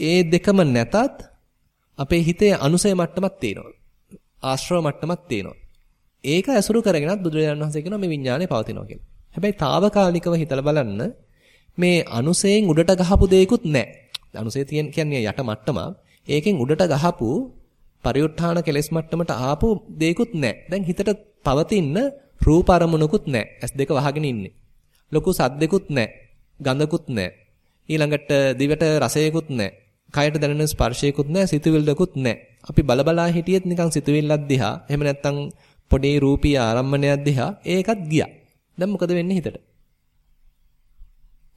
ඒ දෙකම නැතත් අපේ හිතේ අනුසය මට්ටමක් තියෙනවා. ආශ්‍රව මට්ටමක් තියෙනවා. ඒක ඇසුරු කරගෙනත් බුදුරජාණන් වහන්සේ කියනවා මේ විඥානය පවතිනවා කියලා. හැබැයි తాවකාලිකව හිතලා බලන්න මේ අනුසයෙන් උඩට ගහපු දෙයක්වත් නැහැ. අනුසය කියන්නේ යට මට්ටමක්. ඒකෙන් උඩට ගහපු පරිඋත්ථාන කෙලෙස් මට්ටමට ආපු දෙයක්වත් නැහැ. දැන් හිතට පවතින රූප අරමුණකුත් නැහැ. ඇස් දෙක වහගෙන ඉන්නේ. ලොකු සද්දෙකුත් නැහැ. ගඳකුත් නැහැ. ඊළඟට දිවට රසයකුත් නැහැ. කයට දැනෙන ස්පර්ශයකුත් නැහැ. සිතුවිල්ලකුත් නැහැ. අපි බලබලා හිටියෙත් නිකන් සිතුවිල්ලක් දිහා එහෙම නැත්නම් පොඩි රූපී ආරම්මණයක් දිහා ඒකත් ගියා. දැන් මොකද වෙන්නේ හිතට?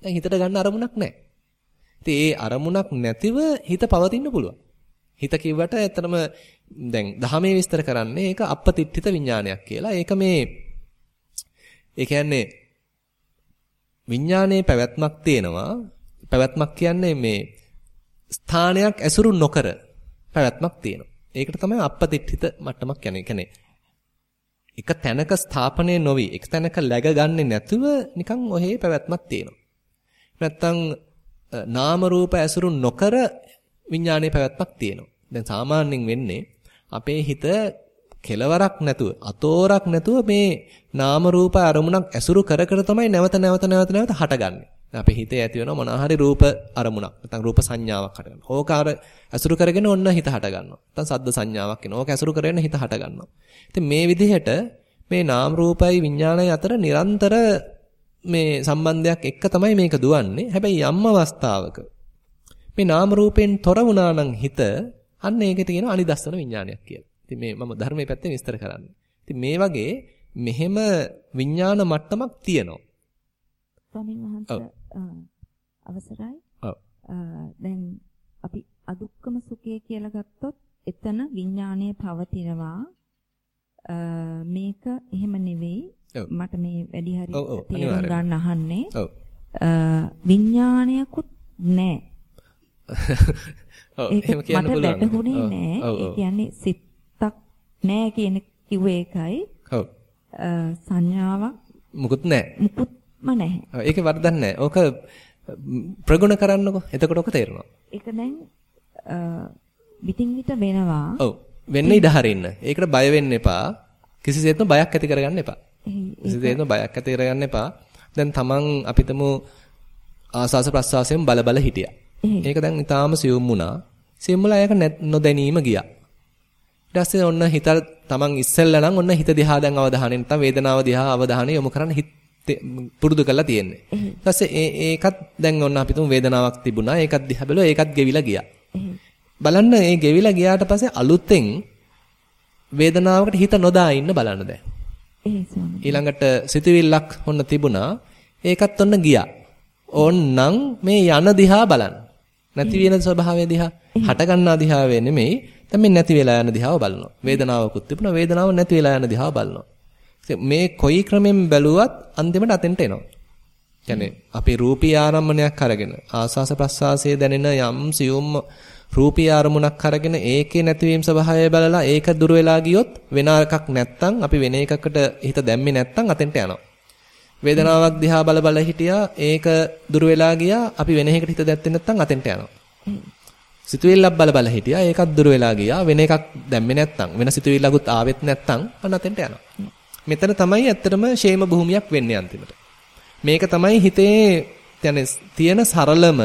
දැන් හිතට ගන්න අරමුණක් නැහැ. ඉතින් ඒ අරමුණක් නැතිව හිත පවතින්න පුළුවන්. හිත කිව්වට ඇත්තටම දැන් දහමේ විස්තර කරන්නේ ඒක අපපතිට්ඨිත විඥානයක් කියලා. ඒක මේ ඒ කියන්නේ විඥානයේ පැවැත්මක් තියෙනවා. පැවැත්මක් කියන්නේ මේ ස්ථානයක් ඇසුරු නොකර පැවැත්මක් තියෙනවා. ඒකට තමයි අපපතිට්ඨිත මට්ටමක් කියන්නේ. කියන්නේ එක තැනක ස්ථාපනය නොවි එක තැනක läග ගන්නෙ නැතුව නිකන් ඔහේ පැවැත්මක් තියෙනවා. නැත්තම් නාම රූප ඇසුරු නොකර විඥානයේ පැවැත්මක් තියෙනවා. දැන් සාමාන්‍යයෙන් වෙන්නේ අපේ හිත කෙලවරක් නැතුව අතෝරක් නැතුව මේ නාම රූප අරමුණක් ඇසුරු කර කර තමයි නැවත නැවත නැවත නැවත හටගන්නේ. අපේ හිතේ ඇති වෙන මොනවා හරි රූප අරමුණක් නැත්නම් රූප සංඥාවක් හටගන්නවා. ඕක අර ඇසුරු කරගෙන ඔන්න හිත හටගන්නවා. නැත්නම් සද්ද සංඥාවක් එනවා. ඕක ඇසුරු කරගෙන හිත හටගන්නවා. ඉතින් මේ විදිහට මේ නාම රූපයි විඥානයි අතර නිරන්තර මේ සම්බන්ධයක් එක්ක තමයි මේක දුවන්නේ. හැබැයි යම් අවස්ථාවක මේ නාම රූපෙන් තොර වුණා නම් හිත අන්න ඒකට කියනවා අනිදස්සන විඥානයක් කියලා. ඉතින් මේ මම ධර්මයේ පැත්තෙන් විස්තර කරන්නේ. ඉතින් මේ වගේ මෙහෙම විඥාන මට්ටමක් තියෙනවා. ස්වාමීන් වහන්සේ අවසරයි. ඔව්. දැන් අපි අදුක්කම සුඛය කියලා ගත්තොත් එතන විඥාණය පවතිනවා. මේක එහෙම නෙවෙයි. මට මේ වැඩි හරිය තේරුම් ගන්න අහන්නේ. ඔව්. විඥානයකුත් නැහැ. ඔව් එහෙම කියන්න පුළුවන්. මට වැටහුනේ නැහැ. ඒ කියන්නේ සිතක් නැහැ කියන කිව්වේ ඒකයි. ඔව්. සංඥාවක් මුකුත් නැහැ. මුකුත්ම නැහැ. ඒක වරදක් නැහැ. ඕක ප්‍රගුණ කරන්නකෝ. එතකොට ඔක තේරෙනවා. ඒක දැන් විтин විට වෙනවා. ඔව්. වෙන්න ඉඩ හරින්න. ඒකට බය වෙන්න එපා. කිසිසේත්ම බයක් ඇති කරගන්න එපා. කිසිසේත්ම බයක් ඇති කරගන්න එපා. දැන් තමන් අපිටම ආසාස ප්‍රසවාසයෙන් බල බල හිටියා. ඒක දැන් ඊටාම සියුම් වුණා. සියුම් වුණා ඒක නොදැනීම ගියා. ඊට පස්සේ ඔන්න හිත තමන් ඉස්සෙල්ලා නම් ඔන්න හිත දිහා දැන් අවධානය නැත්නම් වේදනාව දිහා අවධානය යොමු කරන්න හිත පුරුදු කරලා තියෙන්නේ. ඊට පස්සේ ඒ ඒකත් දැන් ඔන්න අපි තුමු වේදනාවක් තිබුණා. ඒකත් දිහා බැලුවා ඒකත් ගෙවිලා ගියා. බලන්න ඒ ගෙවිලා ගියාට පස්සේ අලුතෙන් වේදනාවකට හිත නොදා ඉන්න බලන්න දැන්. ඊළඟට සිතුවිල්ලක් ඔන්න තිබුණා. ඒකත් ඔන්න ගියා. ඕන්නම් මේ යන දිහා බලන්න. නැති වෙන ස්වභාවය දිහා හට ගන්නා දිහාවේ නෙමෙයි දැන් මේ නැති වෙලා යන දිහාව බලනවා වේදනාවකුත් තිබුණා වේදනාව නැති වෙලා යන දිහාව බලනවා මේ කොයි ක්‍රමෙන් බැලුවත් අන්තිමට අතෙන්ට එනවා කියන්නේ අපි රූපී ආරම්මණයක් අරගෙන ආස්වාස ප්‍රස්වාසයේ දැනෙන යම් සියුම් රූපී ආරමුණක් අරගෙන ඒකේ නැතිවීම ස්වභාවය බලලා ඒක දුර වෙලා ගියොත් වෙන එකක් නැත්තම් අපි වෙන එකකට හිත දැම්මේ නැත්තම් අතෙන්ට යනවා. වේදනාවක් දිහා බල බල හිටියා ඒක දුර වෙලා ගියා අපි වෙන එකකට හිත දැත්තේ නැත්නම් අතෙන්ට යනවා. සිතුවිල්ලක් බල බල හිටියා ඒකත් දුර වෙලා ගියා වෙන එකක් දැම්මේ නැත්නම් වෙන සිතුවිල්ලකුත් ආවෙත් නැත්නම් අන්න අතෙන්ට යනවා. මෙතන තමයි ඇත්තටම ෂේම භූමියක් වෙන්නේ අන්තිමට. මේක තමයි හිතේ තියෙන සරලම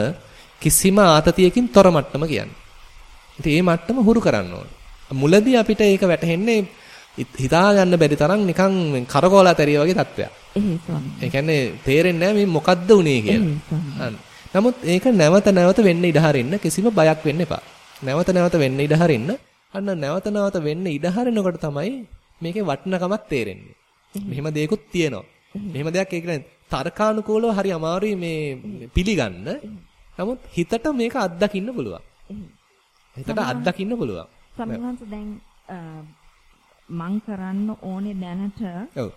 කිසිම ආතතියකින් තොර මට්ටම කියන්නේ ඉතින් මේ මට්ටම හුරු කරන්න ඕනේ මුලදී අපිට ඒක වැටහෙන්නේ හිතා ගන්න බැරි තරම් නිකන් කරකෝලා තැරිය වගේ තත්ත්වයක්. ඒ කියන්නේ තේරෙන්නේ නැහැ මේ මොකද්ද උනේ කියලා. නමුත් ඒක නැවත නැවත වෙන්න ඉඩ හරින්න කිසිම බයක් වෙන්න එපා. නැවත නැවත වෙන්න ඉඩ හරින්න අන්න නැවත නැවත වෙන්න ඉඩ හරිනකොට තමයි මේකේ වටිනකමක් තේරෙන්නේ. මෙහෙම දෙයක්ත් තියෙනවා. මෙහෙම දෙයක් ඒ කියන්නේ තර්කානුකූලව හරි අමාරුයි මේ පිළිගන්න. නමුත් හිතට මේක අත්දකින්න පුළුවන්. හිතට අත්දකින්න පුළුවන්. සම්මන්ත දැන් මං කරන්න ඕනේ දැනට ඔව්.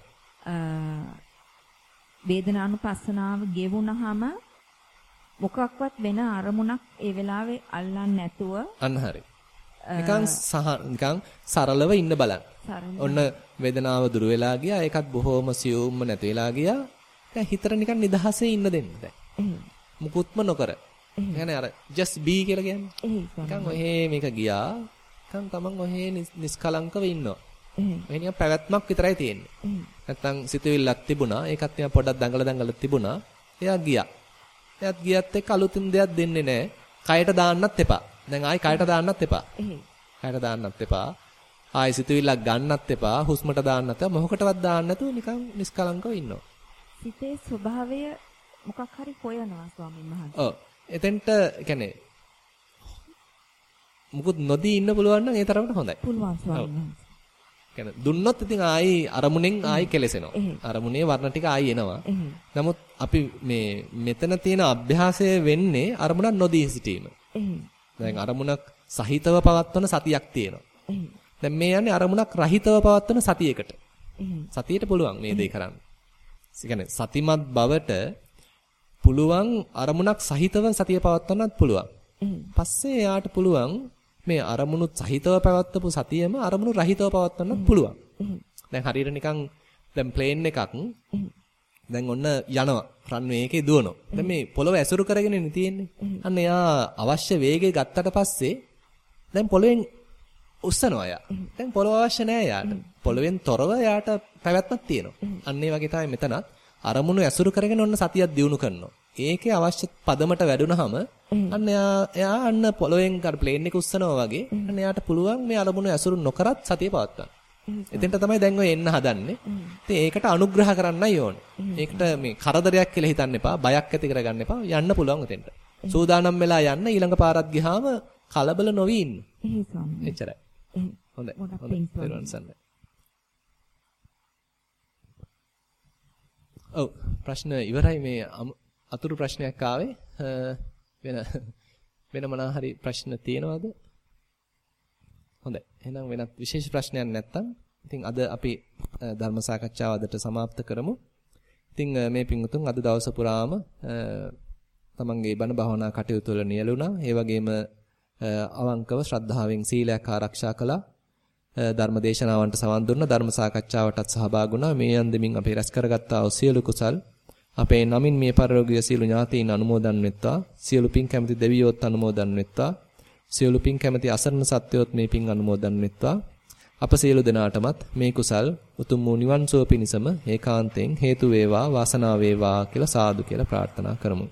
වේදනානුපස්සනාව ගෙවුනහම මොකක්වත් වෙන අරමුණක් ඒ වෙලාවේ අල්ලන්නේ නැතුව අන්න හරි. නිකන් සහ නිකන් සරලව ඉන්න බලන්න. ඔන්න වේදනාව දුර වෙලා ගියා ඒකත් බොහොම සියුම්ම නැති වෙලා ගියා. දැන් හිතට නිකන් නිදහසේ ඉන්න දෙන්න දැන්. මුකුත්ම නොකර يعني අර just be කියලා කියන්නේ නිකන් ඔහේ මේක ගියා නිකන් තමන් ඔහේ නිස්කලංකව ඉන්නවා මේ නිකන් පැවැත්මක් විතරයි තියෙන්නේ. නැත්තම් සිතුවිල්ලක් තිබුණා. ඒකත් නිකන් පොඩ්ඩක් දඟල දඟල තිබුණා. එයා ගියා. එයාත් ගියත් එක්ක අලුතින් දෙයක් දෙන්නේ නැහැ. කයට දාන්නත් එපා. දැන් ආයි කයට දාන්නත් එපා. කයට දාන්නත් එපා. ආයි සිතුවිල්ලක් ගන්නත් එපා. හුස්මට දාන්නත් එපා. මොහොකටවත් දාන්න නැතුව නිකන් නිස්කලංකව ඉන්නවා. සිතේ ස්වභාවය මොකක් හරි හොයනවා ස්වාමීන් වහන්සේ. ඔව්. එතෙන්ට කියන්නේ මුකුත් නොදී ඉන්න පුළුවන් නම් ඒ තරමට හොඳයි. පුළුවන් ස්වාමීන් වහන්සේ. දුන්නොත් ඉතින් ආයි අරමුණෙන් ආයි කෙලසෙනවා. අරමුණේ වර්ණ ටික ආයි එනවා. නමුත් අපි මේ මෙතන තියෙන අභ්‍යාසය වෙන්නේ අරමුණක් නොදී සිටීම. දැන් අරමුණක් සහිතව පවත්වන සතියක් තියෙනවා. දැන් මේ යන්නේ අරමුණක් රහිතව පවත්වන සතියකට. සතියට පුළුවන් මේ දේ කරන්න. ඒ සතිමත් බවට පුළුවන් අරමුණක් සහිතව සතිය පවත්වන්නත් පුළුවන්. පස්සේ යාට පුළුවන් මේ අරමුණු සහිතව පැවැත්වපු සතියෙම අරමුණු රහිතව පවත්වන්නත් පුළුවන්. දැන් හරියට නිකන් දැන් ප්ලේන් එකක් දැන් ඔන්න යනවා රන්වේ එකේ දුවනවා. දැන් මේ පොළව ඇසුරු කරගෙන ඉන්නේ තියෙන්නේ. අන්න එයා අවශ්‍ය වේගය ගත්තට පස්සේ දැන් පොළවෙන් උස්සනවා යා. දැන් පොළව අවශ්‍ය නැහැ යාට. පොළවෙන් තොරව යාට පැවැත්මක් තියෙනවා. අන්න ඒ වගේ තමයි මෙතනත් අරමුණු ඇසුරු කරගෙන ඔන්න සතියක් දියුණු කරනවා. ඒකේ අවශ්‍ය පදමට වැඩුණාම අන්න එයා අන්න පොළවෙන් අර ප්ලේන් එක උස්සනවා වගේ අන්න එයාට පුළුවන් මේ අරමුණු ඇසුරු නොකරත් සතිය පවත්වා. එතෙන්ට තමයි දැන් ඔය එන්න හදන්නේ. ඉතින් ඒකට අනුග්‍රහ කරන්නයි ඕනේ. ඒකට මේ කරදරයක් කියලා හිතන්න එපා, බයක් ඇති කරගන්න එපා. යන්න පුළුවන් එතෙන්ට. සූදානම් වෙලා යන්න ඊළඟ පාරක් ගියාම කලබල නොවි ඉන්න. එච්චරයි. හොඳයි. හොඳයි. පිං ස්වාමීනි. තෙරුවන් සරණයි. ඔව් ප්‍රශ්න ඉවරයි මේ අමු- අතුරු ප්‍රශ්නයක් ආවේ අ, වෙන වෙන මොනවා හරි ප්‍රශ්න තියෙනවද හොඳයි එහෙනම් වෙනත් විශේෂ ප්‍රශ්නයක් නැත්තම් ඉතින් අද අපි අ, ධර්ම සාකච්ඡාව අදට સમાપ્ત කරමු ඉතින් අ, මේ පිංගුතුන් අද දවස පුරාම අ, තමන්ගේ බණ භාවනා කටයුතු වල නියලුණා ඒ වගේම අ, අවංකව ශ්‍රද්ධාවෙන් සීලයක් ආරක්ෂා කළා ධර්ම දේශනාවන්ට සවන් දුන්න ධර්ම සාකච්ඡාවටත් සහභාගී වුණා. මේ අන්දමින් අපි රැස් කරගත්තා වූ සියලු කුසල් අපේ නමින් මේ පරිලෝකීය සියලු ඥාතීන් අනුමෝදන් වෙත්වා. සියලු පින් කැමති දෙවියොත් අනුමෝදන් වෙත්වා. සියලු පින් කැමති අසරණ සත්වයොත් මේ පින් අනුමෝදන් වෙත්වා. අප සියලු දෙනාටමත් මේ කුසල් උතුම් වූ නිවන් සුව පිණසම ඒකාන්තයෙන් හේතු වේවා වාසනාව වේවා කියලා සාදු කියලා ප්‍රාර්ථනා කරමු.